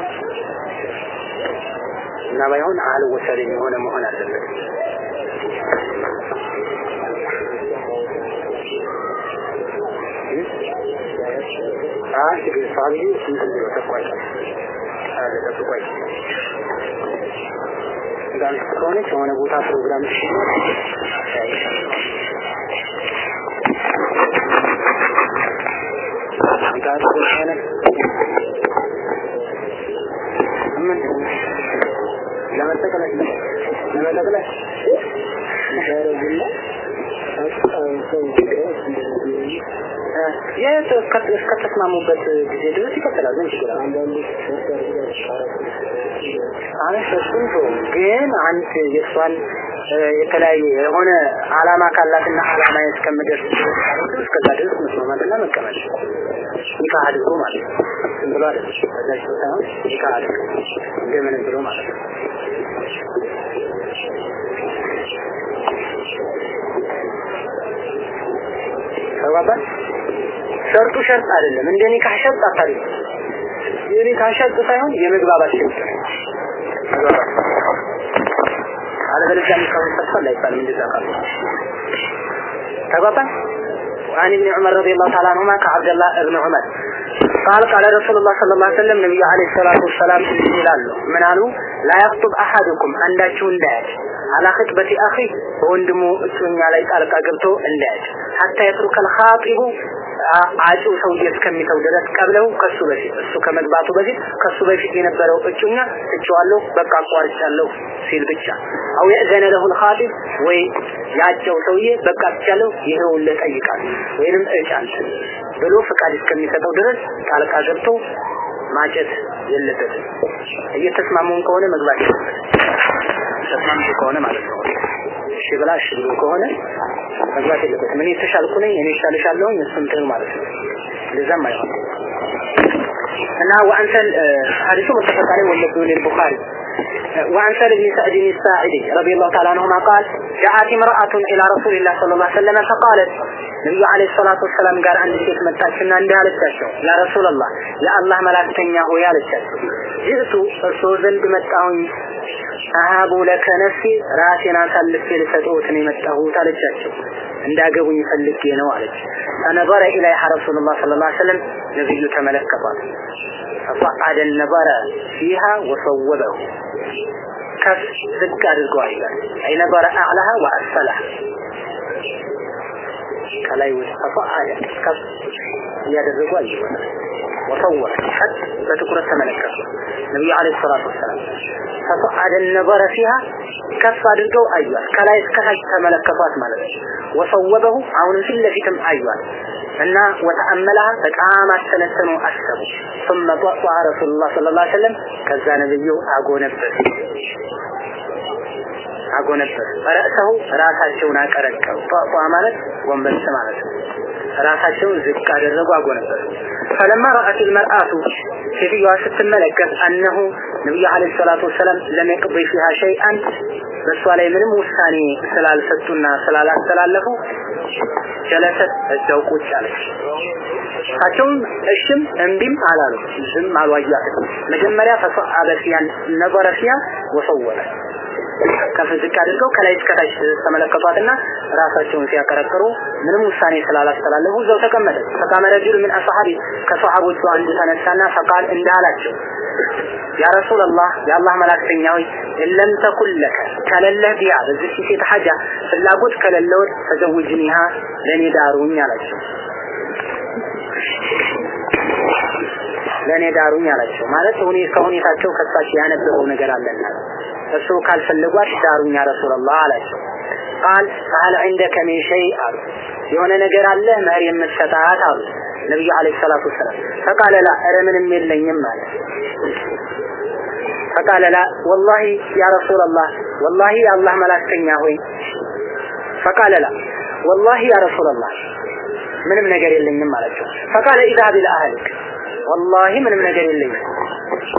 እና ባይሆን አልወሰደኝ የሆነ መሆን አለበት። ተቋጭ አለ የሆነ ቦታ ፕሮግራም ለመጠቅለል የት እስከተስማሙበት ጊዜ ድረስ ይቀጥላል። ግን አንድ የእሷን የተለያየ የሆነ አላማ ካላትና አላማ እስከምደርስ እስከዛ ድረስ መስማማትና መቀመጥ ኒካህ አድርጎ ማለት ነው። ዝም አድርጎ እንደምንም ብሎ ማለት ነው። ተግባባን? ሸርጡ ሸርጥ አይደለም። እንደ ኒካህ ሸርጥ አታድርግ። የኒካህ ሸርጥ ሳይሆን የመግባባት ሸርጥ ነው። አለበለዚያ ኒካህ ይፈታል አይባልም። እንደዛ ቃል ተግባባን? وعن ابن عمر رضي الله تعالى عنهما كعبد الله ابن عمر قال قال رسول الله صلى الله عليه وسلم نبي عليه الصلاة والسلام ይላሉ ምን አሉ لا يخطب أحدكم አንዳችሁ እንዳያጭ على خطبة أخي ወንድሙ እጮኛ ላይ ጣልቃ ገብቶ እንዳያጭ حتى يترك الخاطب አጭው ሰውዬ እስከሚተው ድረስ ቀብለው ከሱ በፊት እሱ ከመግባቱ በፊት ከሱ በፊት የነበረው እጩኛ እጨዋለሁ በቃ አቋርጫለሁ ሲል ብቻ አው የእዘነ ለሁ الخاطب ወይ ያጨው ሰውዬ በቃ ትቻለሁ ይሄው ለጠይቃል ወይንም እጫል ብሎ ፍቃድ እስከሚሰጠው ድረስ ጣልቃ ገብቶ ማጨት የለበትም። እየተስማሙን ከሆነ መግባት የለበትም። ተስማምቶ ከሆነ ማለት ነው። እሺ ብላ እሺ ብሎ ከሆነ መግባት የለበትም። እኔ የተሻልኩ ነኝ፣ እኔ እሻልሻለሁ፣ እሱም ትል ማለት ነው። እንደዛም አይሆን እና ወአንተል ሐዲሱ متفق عليه واللفظ للبخاري وعن سهل بن سعد الساعدي رضي الله تعالى عنهما قال جاءت امرأة إلى رسول الله صلى الله عليه وسلم فقالت ነብዩ አለይሂ ሰላቱ ወሰላም ጋር አንድ ሴት መጣችና እንዲህ አለቻቸው ያ ረሱላህ የአላህ መላእክተኛ ሆይ አለቻቸው ጅእቱ እርሶ ዘንድ መጣሁኝ አሃቡ ለከ ነፍሲ ራሴን አሳልፌ ልሰጥዎት ነው የመጣሁት አለቻቸው እንዳገቡኝ ፈልጌ ነው አለች ፈነበረ ኢላይሃ ረሱሉላህ ሰለላሁ ዐለይሂ ወሰለም ነብዩ ተመለከቷት ፈፈዐደ ነበረ ፊሃ ወሰወበሁ ከፍ ዝቅ አድርገዋል ይላል አይ ነበረ አዕላሃ ወአስፈላሃ ከላይ ወደ ተፈአለ ከፍ እያደረጉ አየሁት ወሰወረ ቀጥ በትኩረት ተመለከቱ ነቢዩ አለይሂ ሰላቱ ወሰላም ተፈአደ ነበረ ፊሃ ከፍ አድርገው አዩት ከላይ እስከ ታች ተመለከቷት ማለት ነው ወሰወበሁ አሁን ፊት ለፊትም አዩት እና ወተአመለሃ በጣም አስተነተኑ አሰቡ ثم طأ رسول الله صلى الله عليه وسلم ከዛ ነብዩ አጎነበሱ አጎነበሱ ረእሰሁ ራሳቸውን አቀረቀሩ ጧጧ ማለት ጎንበስ ማለት ነው ራሳቸውን ዝቅ አደረጉ አጎነበሱ ፈለማ ረአት ልመርአቱ ሴትዮዋ ስትመለከት አነሁ ነቢዩ አለ ሰላቱ ወሰላም ለመቅብ ፊሃ ሸይአን በእሷ ላይ ምንም ውሳኔ ስላልሰጡና ስላላስተላለፉ ጀለሰት እዛው ቁጭ አለች። እሳቸውም እሽም እምቢም አላሉ፣ ዝም አሉ። አያት መጀመሪያ ፈሰአበ ፊያን ነዘረ ፊያ ወሰወረ ከፍ አድርገው ከላይ እስከታች ተመለከቷትና ራሳቸውን ሲያቀረቅሩ ምንም ውሳኔ ስላላስተላለፉ እዛው ተቀመጠ። ፈቃመ ረጁል ምን አሰሐቢ ከሰሐቦቹ አንዱ ተነሳና ፈቃል እንዳላቸው ያ ረሱላላህ የአላህ መላክተኛ ሆይ እለም ተኩን ለከ ቢያ በዚህ ሴት ሐጃ? ፍላጎት ከሌለዎት ተዘውጅኒሃ ለእኔ ዳሩኝ አላቸው። ለእኔ ዳሩኝ አላቸው። ማለት ሁኔ ከሁኔታቸው ከሳቸው ያነበበው ነገር አለና እሱ ካልፈለጓት ዳሩኝ ያ ረሱላላህ አላቸው ቃል ፈሀል ዐንደከ ሚን ሸይ አሉ የሆነ ነገር አለ መህር የምትሰጣት አሉ ነብዩ አለይሂ ሰላቱ ወሰላም ፈቃለ ላ ኧረ ምንም የለኝም ማለት ፈቃለ ላ ወላሂ ያ ረሱላላህ ወላሂ የአላህ መላክተኛ ሆይ ፈቃለ ላ ወላሂ ያ ረሱላላህ ምንም ነገር የለኝም አላቸው ፈቃለ ኢዛሀብ ኢላ አህሊክ ወላሂ ምንም ነገር የለኝም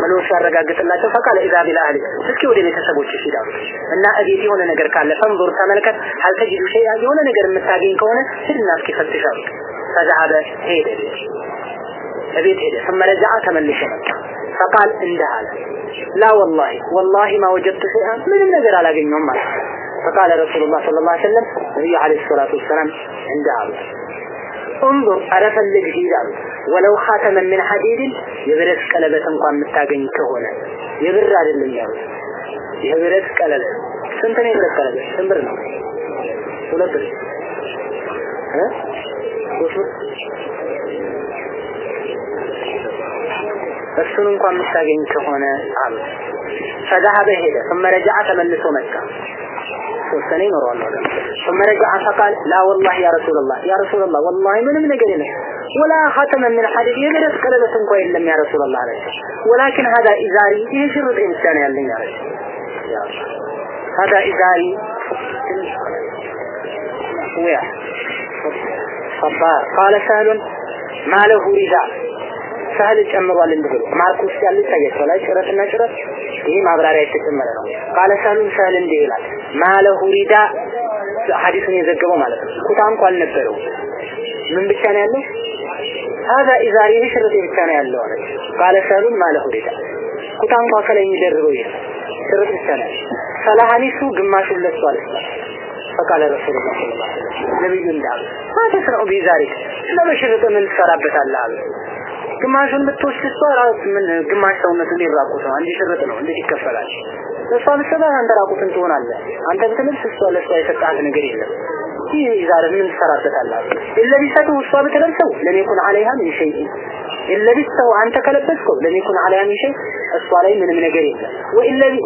ብሎ ሲያረጋግጥላቸው ፈቃለ ኢዛሀብ ኢላ አህሊክ እስኪ ወደ ቤተሰቦች ሂዳሉ እና እቤት የሆነ ነገር ካለ ፈንዙር ተመልከት አልተጅዱ ሸይአ የሆነ ነገር የምታገኝ ከሆነ ሂድና እስኪ ፈትሻሉ ፈዛሀበ ሄደ እቤት ሄደ ثم رجع ተመልሶ መጣ ፈቃል እንዲህ አለ ላ ወላሂ ወላሂ ማ ወጀድቱ ሸይአ ምንም ነገር አላገኘውም ማለት فقال رسول الله صلى الله عليه وسلم النبي عليه الصلاة والسلام عند عبد انظر أنا فلق ሂዳሉ ወለው ኻተመን ምን ሐዲድን የብረት ቀለበት እንኳን የምታገኝ ከሆነ የብር አይደለም ያሉት የብረት ቀለበት ስንት ነው የብረት ቀለበት ስንት ብር ነው ሁለት ብር እ ሶስት ብር እሱን እንኳን የምታገኝ ከሆነ አሉ ፈዛሀበ ሄደ ثم رجع ተመልሶ መጣ ሶስተኔ ይኖረዋል ማለት ثم رجع فقال لا والله يا رسول الله يا رسول الله والله ምንም ነገር የለም ولا ختم من حديد የብረት ቀለበት እንኳን የለም يا رسول الله አለች ولكن هذا إزاري ይህ ሽርጤ ብቻ ነው ያለኝ አለች هذا إزاري ويا صبار قال سهل ما له رداء ሳህል ጨምሯል እንዲብሎ ማርክ ውስጥ ያለ ይታያቸዋል ላይ ጭረትና ጭረት ይህ ማብራሪያ የተጨመረ ነው ቃለ ሳህሉን ሳህል እንዲህ ይላል ማለሁ ሪዳ ሐዲሱን የዘገበው ማለት ነው ኩታ እንኳን አልነበረው ምን ብቻ ነው ያለው ሀዛ ኢዛሪህ ሽርጥ ብቻ ነው ያለው አለች። ቃለ ሰሉም ማለሁ ሪዳ ኩታ እንኳ የሚደርበው ይሄ ሽርጥ ብቻ ነው። ፈላሀኒሱ ግማሹን ለሱ አለች። ፈቃለ ረሱሉላህ ሰለላሁ ዐለይሂ ወሰለም ነብዩ እንዳሉ ለመሽርጥ ምን ትሰራበታለህ አሉ። ግማሹን ብትወስድ እሷ ራስ ምን ግማሽ ሰውነቱን ሊራቁት ነው። አንድ ሽርጥ ነው እንዴት ይከፈላል? እሷ ብትሰራ አንተ ራቁትን ትሆናለህ። አንተ ብትለብስ እሷ ለእሷ የሰጣት ነገር የለም። ይህ ዛሬ ምን ትሰራበታለህ? ኢለቢሰቱ እሷ ብትለብሰው ለሚኩን አለይሃ ምን ሸይ? ኢለቢሰው አንተ ከለበስከው ለሚኩን አለይሃ ምን ሸይ? እሷ ላይ ምንም ነገር የለም።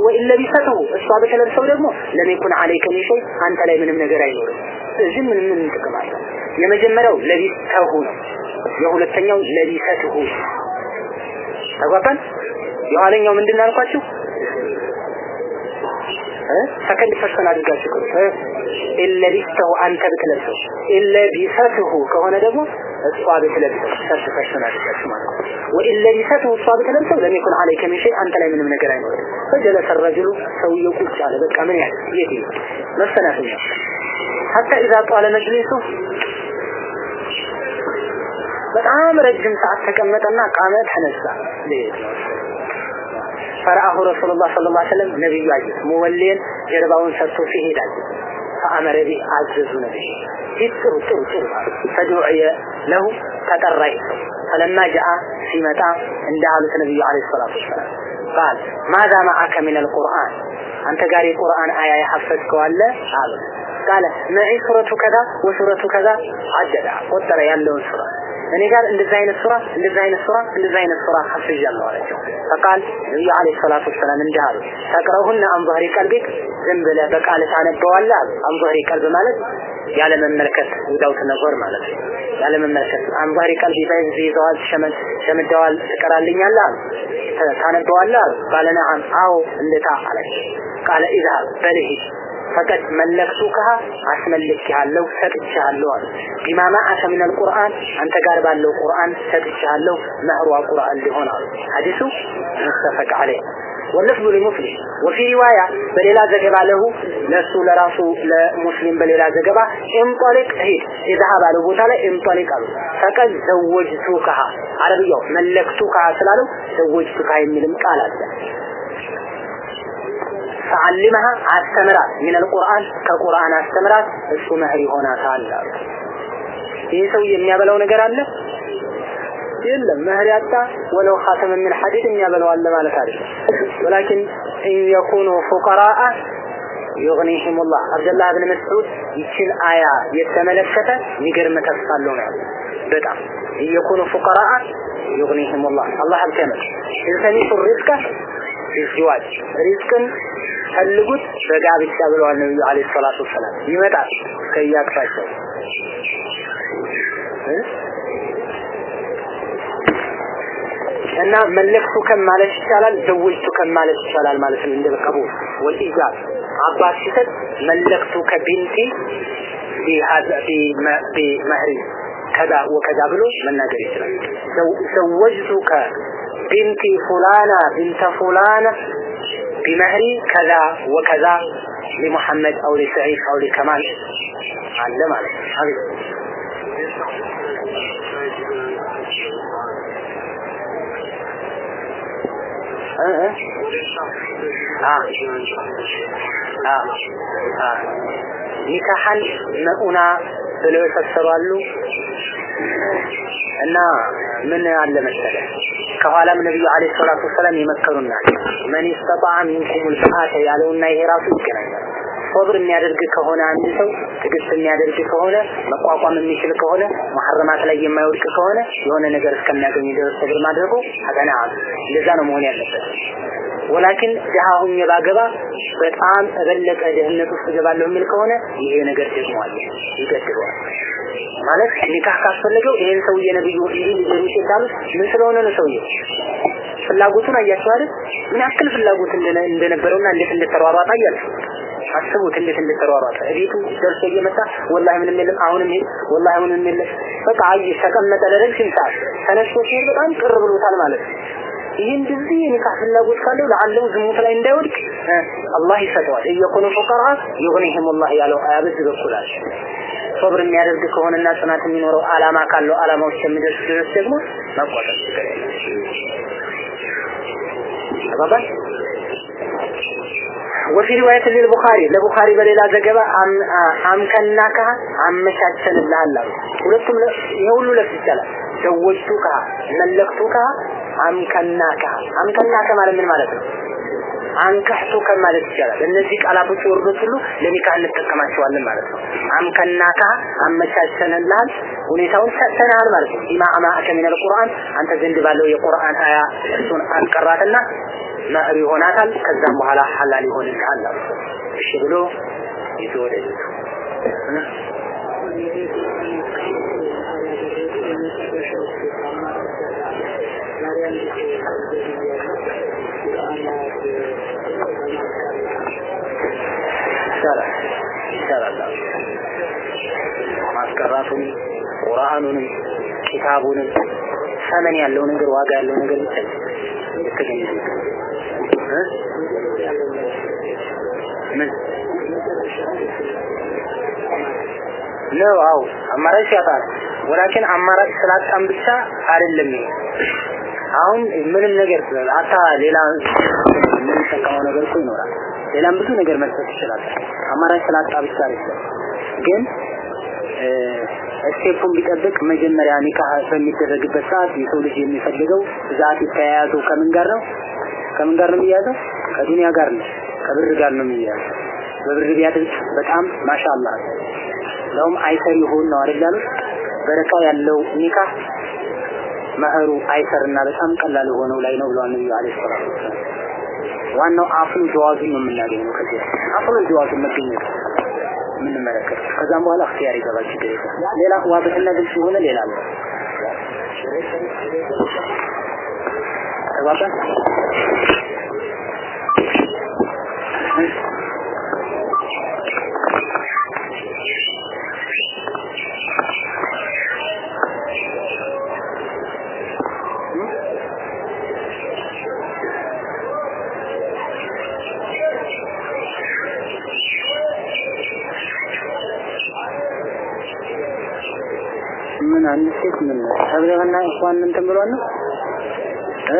ወኢለቢሰቱ እሷ ብትለብሰው ደግሞ ለሚኩን አለይከ ምን ሸይ? አንተ ላይ ምንም ነገር አይኖርም። እዚህ ምን ምን ጥቅም አለ የመጀመሪያው لبسته ነው። የሁለተኛው لبسته ተጓባን የኋለኛው ምንድን አልኳችሁ second person አድርጋችሁ إن لبسته አንተ ብትለብሰው። إن لبسته ከሆነ ደግሞ እሷ ብትለብሰው። third person አድርጋችሁ ማለት ነው። وإن لبسته እሷ ብትለብሰው لم يكن عليك منه شيء አንተ ላይ ምንም ነገር አይኖርም። فجلس الرجل ሰውየው ቁጭ አለ። በቃ ምን ያህል? የት መሰናተኛ حتى إذا طال مجلسه። በጣም ረጅም ሰዓት ተቀመጠና قام ተነሳ فرآه رسول الله صلى الله عليه وسلم ነብዩ አየት موليا ጀርባውን ሰጥቶ ሲሄድ አየ فأمر به አዘዙ ነብይ ሂድ ጥሩ ጥሩ ጥሩ فدعي له ተጠራ ሰው فلما جاء ሲመጣ እንዳሉት ነብዩ عليه الصلاة والسلام قال ماذا معك من القرآن አንተ ጋር የቁርአን አያ የሐፈዝከው አለ አሉት قال معي سورة كذا وسورة كذا عددها ቆጠረ ያለውን ሱራ እኔ ጋር እንደዛ አይነት ሱራ እንደዛ አይነት ሱራ እንደዛ አይነት ሱራ ሐፍዣለሁ አላቸው። ፈቃል ነብዩ አለይሂ ሰላቱ ወሰላም እንዲህ አሉ፣ ተቅረሁን አን ቀልቢክ ዝም ብለህ በቃል ታነበዋለህ አሉ። አን ቀልብ ማለት ያለ መመልከት ዊዳውት ነበር ማለት ነው። ያለ መመልከት አን ቀልቢ ባይዝ ይዘዋል ሸመድ ሸመደዋል ትቀራልኛለህ አሉ። ታነበዋለህ አሉ። ቃለ ነዓም አዎ እንዴታ አላቸው። ቃለ ኢዛ በልሂድ ፈቀድ መለክቱከሃ አስመልክሃለሁ ሰጥቻለሁ አሉ ቢማ ማዓከ ምን አልቁርአን አንተ ጋር ባለው ቁርአን ሰጥቻለሁ መህሯ ቁርአን ሊሆን አሉ ሐዲሱ ሙተፈቅ ዐለይህ واللفظ لمسلم وفي رواية بليلا زجبا له لسو لراسو لمسلم بليلا زجبا انطلق هيد اذهب على بوتا لا انطلق قالوا فقد زوجتكها عربيو ملكتكها سلالو زوجتكها የሚልም ቃል فعلمها استمرات من القرآن كقرآن استمرات السمعي هنا سال إيه سوي اني ابلو نقر الله يلا مهري اتا ولو خاتم من حديد اني ابلو الله ما لفارش ولكن ان يكونوا فقراء يغنيهم الله عبد الله بن مسعود يتشل آية يتملكته نقر متفصلون بدا ان يكونوا فقراء يغنيهم الله الله عبد انسان يشو ፊዝዋጅ ሪዝቅን ፈልጉት በጋብቻ ብለዋል ነብዩ አለይሂ ሰላቱ ወሰላም። ይመጣል ከያቅፋቸው እና መለክቱ ከማለት ይቻላል ዘውጅቱ ከማለት ይቻላል ማለት ነው። እንደ በቀቡ ወልኢጃብ። አባት ሲሰጥ መለክቱ ከቢንቲ ቢመህሪ ከዛ ወከዛ ብሎ መናገር ይችላል። ዘወጅቱ ከቢንቲ ፉላና ቢንተ ፉላና ቢመህሪ ከዛ ወከዛ لمحمد او لسعيد او لكمال አለ ማለት ነው አቤት ኒካሐን መኡና ብለው የፈሰሩ አሉ እና ምን አለ መሰለ ከኋላም ነብዩ አለይሂ ሰላቱ ወሰላም የመከሩና መን ይስተጣዐ ሚንኩም ያለውና ይሄ ራሱ ይገናኛል ሶብር የሚያደርግ ከሆነ አንድ ሰው ትዕግስት የሚያደርግ ከሆነ መቋቋም የሚችል ከሆነ መሐረማት ላይ የማይወድቅ ከሆነ የሆነ ነገር እስከሚያገኝ ድረስ ሶብር ማድረጉ ሀገና እንደዛ ነው መሆን ያለበት። ወላኪን ድሃ ሁኜ ባገባ በጣም በበለጠ ድህነት ውስጥ እገባለሁ የሚል ከሆነ ይሄ ነገር አለ ይገድበዋል ማለት ኒካህ ካስፈለገው ይሄን ሰውዬ ነብዩ እንዲህ ሊገሩ ይችላሉ ምን ስለሆነ ነው ሰውዬው? ፍላጎቱን አይደል? ምን ያክል ፍላጎት እንደነበረውና እንዴት እንደተሯሯጠ አያችሁ አስቡት እንዴት እንደተሯሯጠ እቤቱ ደርሶ እየመጣ ወላሂ ምንም የለም አሁንም ይሄ ወላሂ አሁንም የለም። በቃ አይ ተቀመጠ ለረጅም ሰዓት። ተነስቶ ሲሄድ በጣም ቅር ብሎታል ማለት ነው። ይህን ጊዜ የኒካህ ፍላጎት ካለው ለአለው ዝሙት ላይ እንዳይወድቅ አላህ ይሰጠዋል። እየኮኑ ፉቀራ ይሁንህም አላህ ያለው አያ በዚህ ሶብር የሚያደርግ ከሆነና ጽናት የሚኖረው አላማ ካለው አላማው እስከሚደርስ ድረስ ደግሞ መቆጠብ ይገባል። ወፊ ሪዋየት ለልቡኻሪ ለቡኻሪ በሌላ ዘገባ አምከናካ አመቻቸንልሃል አሉ። ሁለቱም ይሄ ሁሉ ለፍስ ይቻላል። ዘወጅቱካ መለክቱካ አምከናካ አምከናካ ማለት ምን ማለት ነው? አንካህቱከ ማለት ይቻላል። እነዚህ ቃላቶች የወረዱት ሁሉ ለኒካህ እንጠቀማቸዋለን ማለት ነው። አምከናካ አመቻቸንልሃል ሁኔታውን ሰጥተናል ማለት ነው። ኢማ አማአከ ሚነል ቁርአን አንተ ዘንድ ባለው የቁርአን አያ እሱን አንቀራትና መህር ይሆናታል። ከዛም በኋላ ሐላል ይሆንልሃል እሺ ብሎ ይዞ ወደ ይቻላል ይቻላል ማስቀራቱን ቁርአኑንም ኪታቡንም ሰመን ያለው ነገር ዋጋ ያለው ነገር የተገኘ ምን? ነው አው አማራጭ ያጣል ولكن አማራጭ ስላጣም ብቻ አይደለም አሁን ምንም ነገር አታ ሌላ የምንጠቀመው ነገር እኮ ይኖራል። ሌላም ብዙ ነገር መስጠት ይችላል። አማራጭ ስላጣ ብቻ አይደለም። ግን step ኡን ቢጠብቅ መጀመሪያ ኒካህ በሚደረግበት ሰዓት የሰው ልጅ የሚፈልገው ዛት የተያያዘው ከምን ጋር ነው ከምን ጋር ነው የሚያዘው ከዱንያ ጋር ነው ከብር ጋር ነው የሚያዘው በብር ቢያደርግ በጣም ማሻአላህ ለውም አይሰር ይሆን ነው አይደል ያሉት? በረካ ያለው ኒካህ መህሩ አይሰርና በጣም ቀላል የሆነው ላይ ነው ብለዋል ነብዩ አለይሂ ወሰላም። ዋናው አፍሉ ጀዋዙን ነው የምናገኘው ከዚህ አፍሉ ጀዋዙን መገኘት የምንመለከት ከዛም በኋላ እክቲያር ይገባል ችግር የለም። ሌላ ዋብህና ግልጽ የሆነ ሌላ አለ ተግባባን? ምን አንድ ሴት ምን ተብለህና ኢኽዋን እንትን ብሏል እ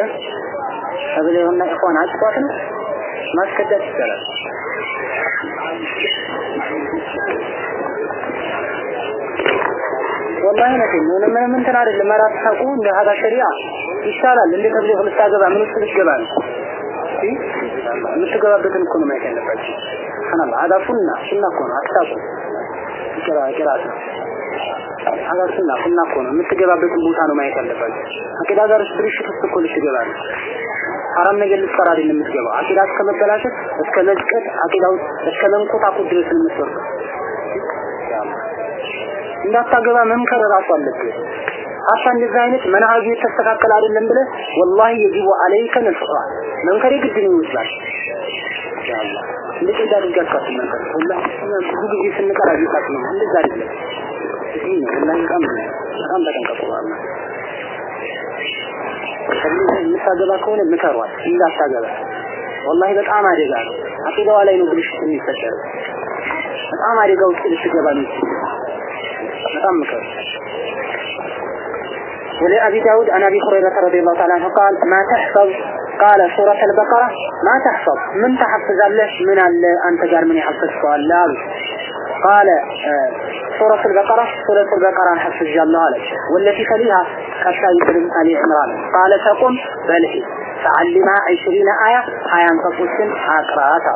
ተብለህና ኢኽዋን ነው ማስከዳት ይቻላል። ወላሂ ነቴ ምን ምንም እንትን አይደለም። መራት ታውቁ እንደ ሀዳ ሸሪዓ ይሻላል። እንደ ተብሊግ ልታገባ ምን ውስጥ ልትገባ ነው? የምትገባበትን እኮ ነው ማየት ያለባችሁ። ሱብሃንአላህ ሀዳ ሱና ሱና እኮ ነው አታውቁ ቅራ ቅራት ሀዳ ሱና ሱና እኮ ነው የምትገባበትን ቦታ ነው ማየት ያለባችሁ። አቂዳ ጋር ብልሽት ውስጥ ልትገባ ነው። ሐራም ነገር ልትሰራ አይደለም የምትገባው። አቂዳ እስከ መበላሸት እስከ መዝቀጥ አቂዳው እስከ መንኮታኮት ድረስ ነው የምትወርደው። እንዳታገባ መምከር ራሱ አለብህ። ሀታ እንደዚህ አይነት መናሃጁ የተስተካከለ አይደለም ብለህ ወላሂ የጂቡ አለይከ ነስራ መምከር ግድ ነው ይመስላል። እንደዚህ እንዳድርጋችሁ መምከር ወላሂ ብዙ ጊዜ ስንቀር አግኝታችሁ ነው እንደዛ አይደለም። ይህ ነው ወላሂ በጣም በጣም ተጠንቀቁ የምታገባ ከሆነ ምከሯት እንዳታገባ። ወላሂ በጣም አደጋ ነው። አቂዳዋ ላይ ነው ብልሽት የሚፈጠረው። በጣም አደጋ ውስጥ ልትገባ ነው። በጣም ምከሩ። ولأبي داود عن أبي هريرة رضي الله تعالى عنه قال ما تحفظ قال سورة البقرة ما تحفظ من تحفظ الله من أنت قال من يحفظ قال لا قال آه سورة البقرة سورة البقرة حفظ الله عليه والتي تليها كشايف آل عمران قال تقم بل فعلمها عشرين آية آية تقصن أقرأت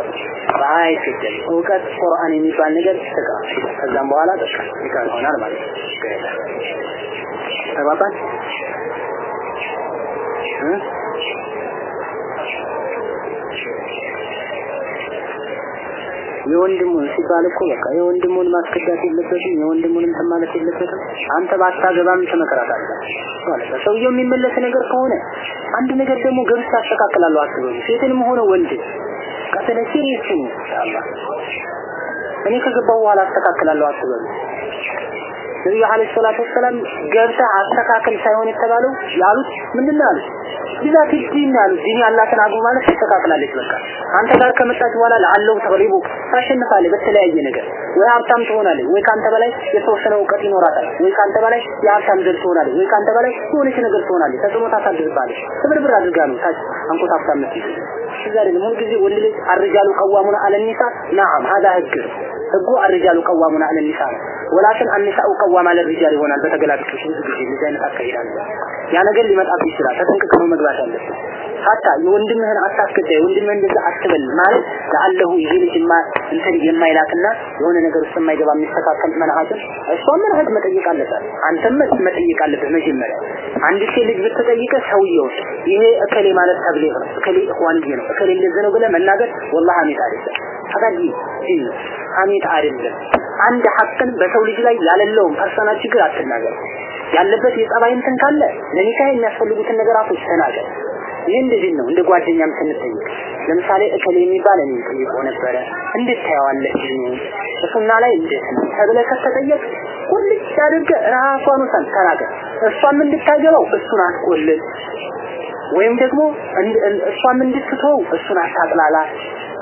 በአይ ሲደል እውቀት ቁርአን የሚባል ነገር ተቀራ ከዛም በኋላ በቃ ይካል ሆናል ማለት ነው ተባባል የወንድሙን ሲባል እኮ በቃ የወንድሙን ማስከዳት የለበትም የወንድሙን እንትን ማለት የለበትም። አንተ ባታገባም ትመከራታለህ ማለት ነው። ሰውየው የሚመለስ ነገር ከሆነ አንድ ነገር ደግሞ ገብስ አስተካክላለሁ አትበሉ። ሴትንም ሆነ ወንድ ቀተለ serious ነው እኔ ከገባው በኋላ አስተካክላለሁ አትበሉ ነብዩ عليه الصلاة والسلام ገብተህ አስተካክል ሳይሆን የተባለው ያሉት ምንድን ነው አሉት? بذات الدين ያሉት ዲን ያላትን ማለት ተስተካክላለች። በቃ አንተ ጋር ከመጣች በኋላ ለአለው ተቅሪቡ ታሸንፋለህ በተለያየ ነገር። ወይ ሀብታም ትሆናለህ ወይ ካንተ በላይ የተወሰነ እውቀት ይኖራታል ወይ ካንተ በላይ የሀብታም ዘር ትሆናለህ ወይ ካንተ በላይ የሆነች ነገር ትሆናለህ ተጽዕኖ ታሳድርባለች ትብርብር አድርጋ ነው ታች አንቆታፍታ ምትይ እዛ ደግሞ ሁልጊዜ ወንድ ልጅ الرجال قوامون على النساء። ናም ሀዛ ህግ ህጉ አርጃሉ ቀዋሙና አለ ኒሳ። ነው ወላኪን አለ ሪጃል ይሆናል በተገላቢጦሽ ብዙ ጊዜ እንደዚህ ያ ነገር ሊመጣብህ ይችላል ተጠንቅቀህ ነው መግባት ያለብህ ሀታ የወንድምህን አታስገዳይ ወንድምህን እንደዛ አትበል ማለት ለአለሁ ይሄ ልጅ እንትን የማይላክና የሆነ ነገር ውስጥ የማይገባ የሚስተካከል መንሃጅን እሷን መንሃጅ መጠየቅ አለበት አንተም መጠየቅ አለብህ መጀመሪያ። አንድ ሴት ልጅ ብትጠይቀ ሰውየው ይሄ እከሌ ማለት ተብሊግ ነው እከሌ ኢኽዋንዬ ነው እከሌ እንደዚህ ነው ብለህ መናገር والله ሐሜት አይደለም ዲን ሐሜት አይደለም አንድ ሐቅን በሰው ልጅ ላይ ያለለውም personal ችግር አትናገር። ያለበት የጸባይ እንትን ካለ ለኒካህ የሚያስፈልጉትን ነገራቶች ተናገር። ይህ እንደዚህ ነው። እንደ ጓደኛም ስንጠይቅ ለምሳሌ እከሌ የሚባል እኔ ጠይቆ ነበረ። እንዴት ታየዋለህ? እሱና ላይ እንዴት ነው ተብለህ ከተጠየቅ ቁልጭ አድርገህ ራሷን ተናገር። እሷም እንድታገባው እሱን አትቆልል ወይም ደግሞ እሷም እንድትተው እሱን አታጥላላ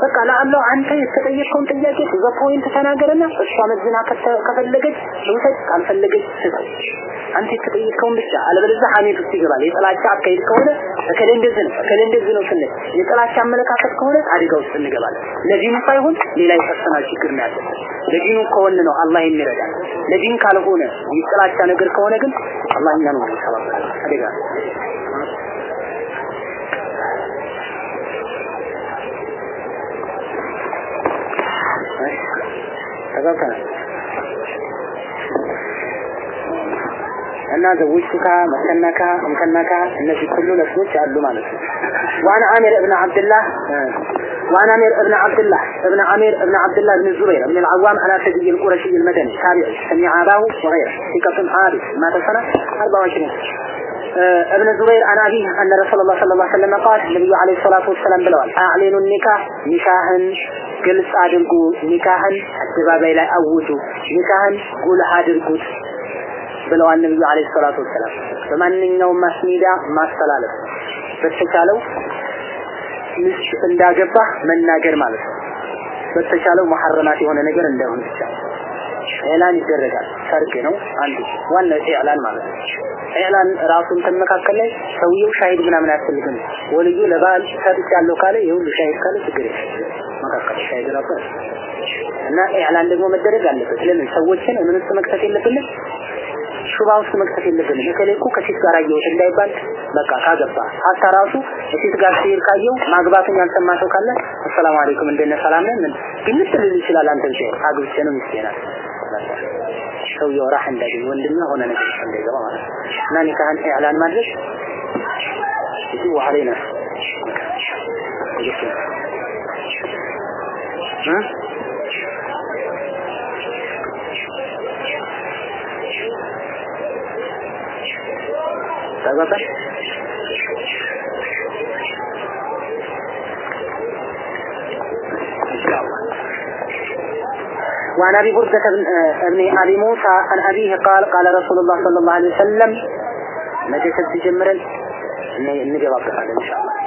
በቃ ለአላህ አንተ የተጠየቀውን ጥያቄ በፖይንት ተናገርና እሷ መዝና ከፈለገች ውሰድ ካልፈለገች ስጠው አንተ የተጠየቀውን ብቻ አለበለዚያ ሐሜት ውስጥ ይገባል። የጥላቻ አካሄድ ከሆነ እከሌ እንደዚህ ነው እከሌ እንደዚህ ነው ስንል የጥላቻ አመለካከት ከሆነ አደጋ ውስጥ እንገባለን። ለዲኑ ሳይሆን ሌላ የፐርሰናል ችግር ነው ያለበት ለዲኑ ከሆነ ነው አላህ የሚረዳ ለዲን ካልሆነ የጥላቻ ነገር ከሆነ ግን አላህ እኛ ነው የሚሰባበረው አደጋ ተጋብተናል እና ዘውጅቱካ መከነካ እምከነካ እነዚህ ሁሉ ለስሞች አሉ ማለት ነው ዋን አሚር እብን አብድላህ وعن عامر ابن عبد الله ابن عامر ابن عبد الله بن الزبير بن العوام على سجي القرشي المدني تابعي سمع أباه وغيره ثقة عارف مات سنة 24 ابن الزبير عن أبيه أن رسول الله صلى الله عليه وسلم قال النبي عليه الصلاة والسلام بلوال أعلنوا النكاح نكاحا ግልጽ አድርጉ ኒካህን አደባባይ ላይ አውጁ ኒካህን ጉልህ አድርጉት ብለዋል ነብዩ አለይሂ ሰላቱ ወሰላም በማንኛውም ማስ ሚዲያ ማስተላለፍ በተቻለው ሚስት እንዳገባ መናገር ማለት ነው በተቻለው መሐረማት የሆነ ነገር እንዳይሆን ብቻ ኢዕላን ይደረጋል። ሰርግ ነው አንዱ ዋና ኢዕላን ማለት ነው። ኢዕላን ራሱን ተመካከል ላይ ሰውየው ሻሂድ ምናምን አያስፈልግም። ወልዩ ለባል ሰጥቻለሁ ካለ የሁሉ ሻሂድ ካለ ችግር መካከል ሻሂድ ራሱ እና ኢዕላን ደግሞ መደረግ አለበት። ለምን? ሰዎችን ምን ውስጥ መክተት የለብንም። ሹባ ውስጥ መክተት የለብንም። እከሌ እኮ ከሴት ጋር አየሁት እንዳይባል በቃ ካገባ ሀታ ራሱ ሴት ጋር ሲሄድ ካየው ማግባቱን ያልሰማ ሰው ካለ አሰላሙ አለይኩም እንደነ ሰላም ነን። ምን ልል ይችላል አንተ ብቻ? አግብቼ ነው ሚስቴ ናት شو يراح عندي وين دنا هنا نعيش عندي ما ناني كان إعلان مدرش يجوا علينا. يجوا ها؟ تعبت Thank you. وعن أبي بردة آه، بن أبي موسى عن أبيه قال قال رسول الله صلى الله عليه وسلم متى ستجمر النبي الله قال إن شاء الله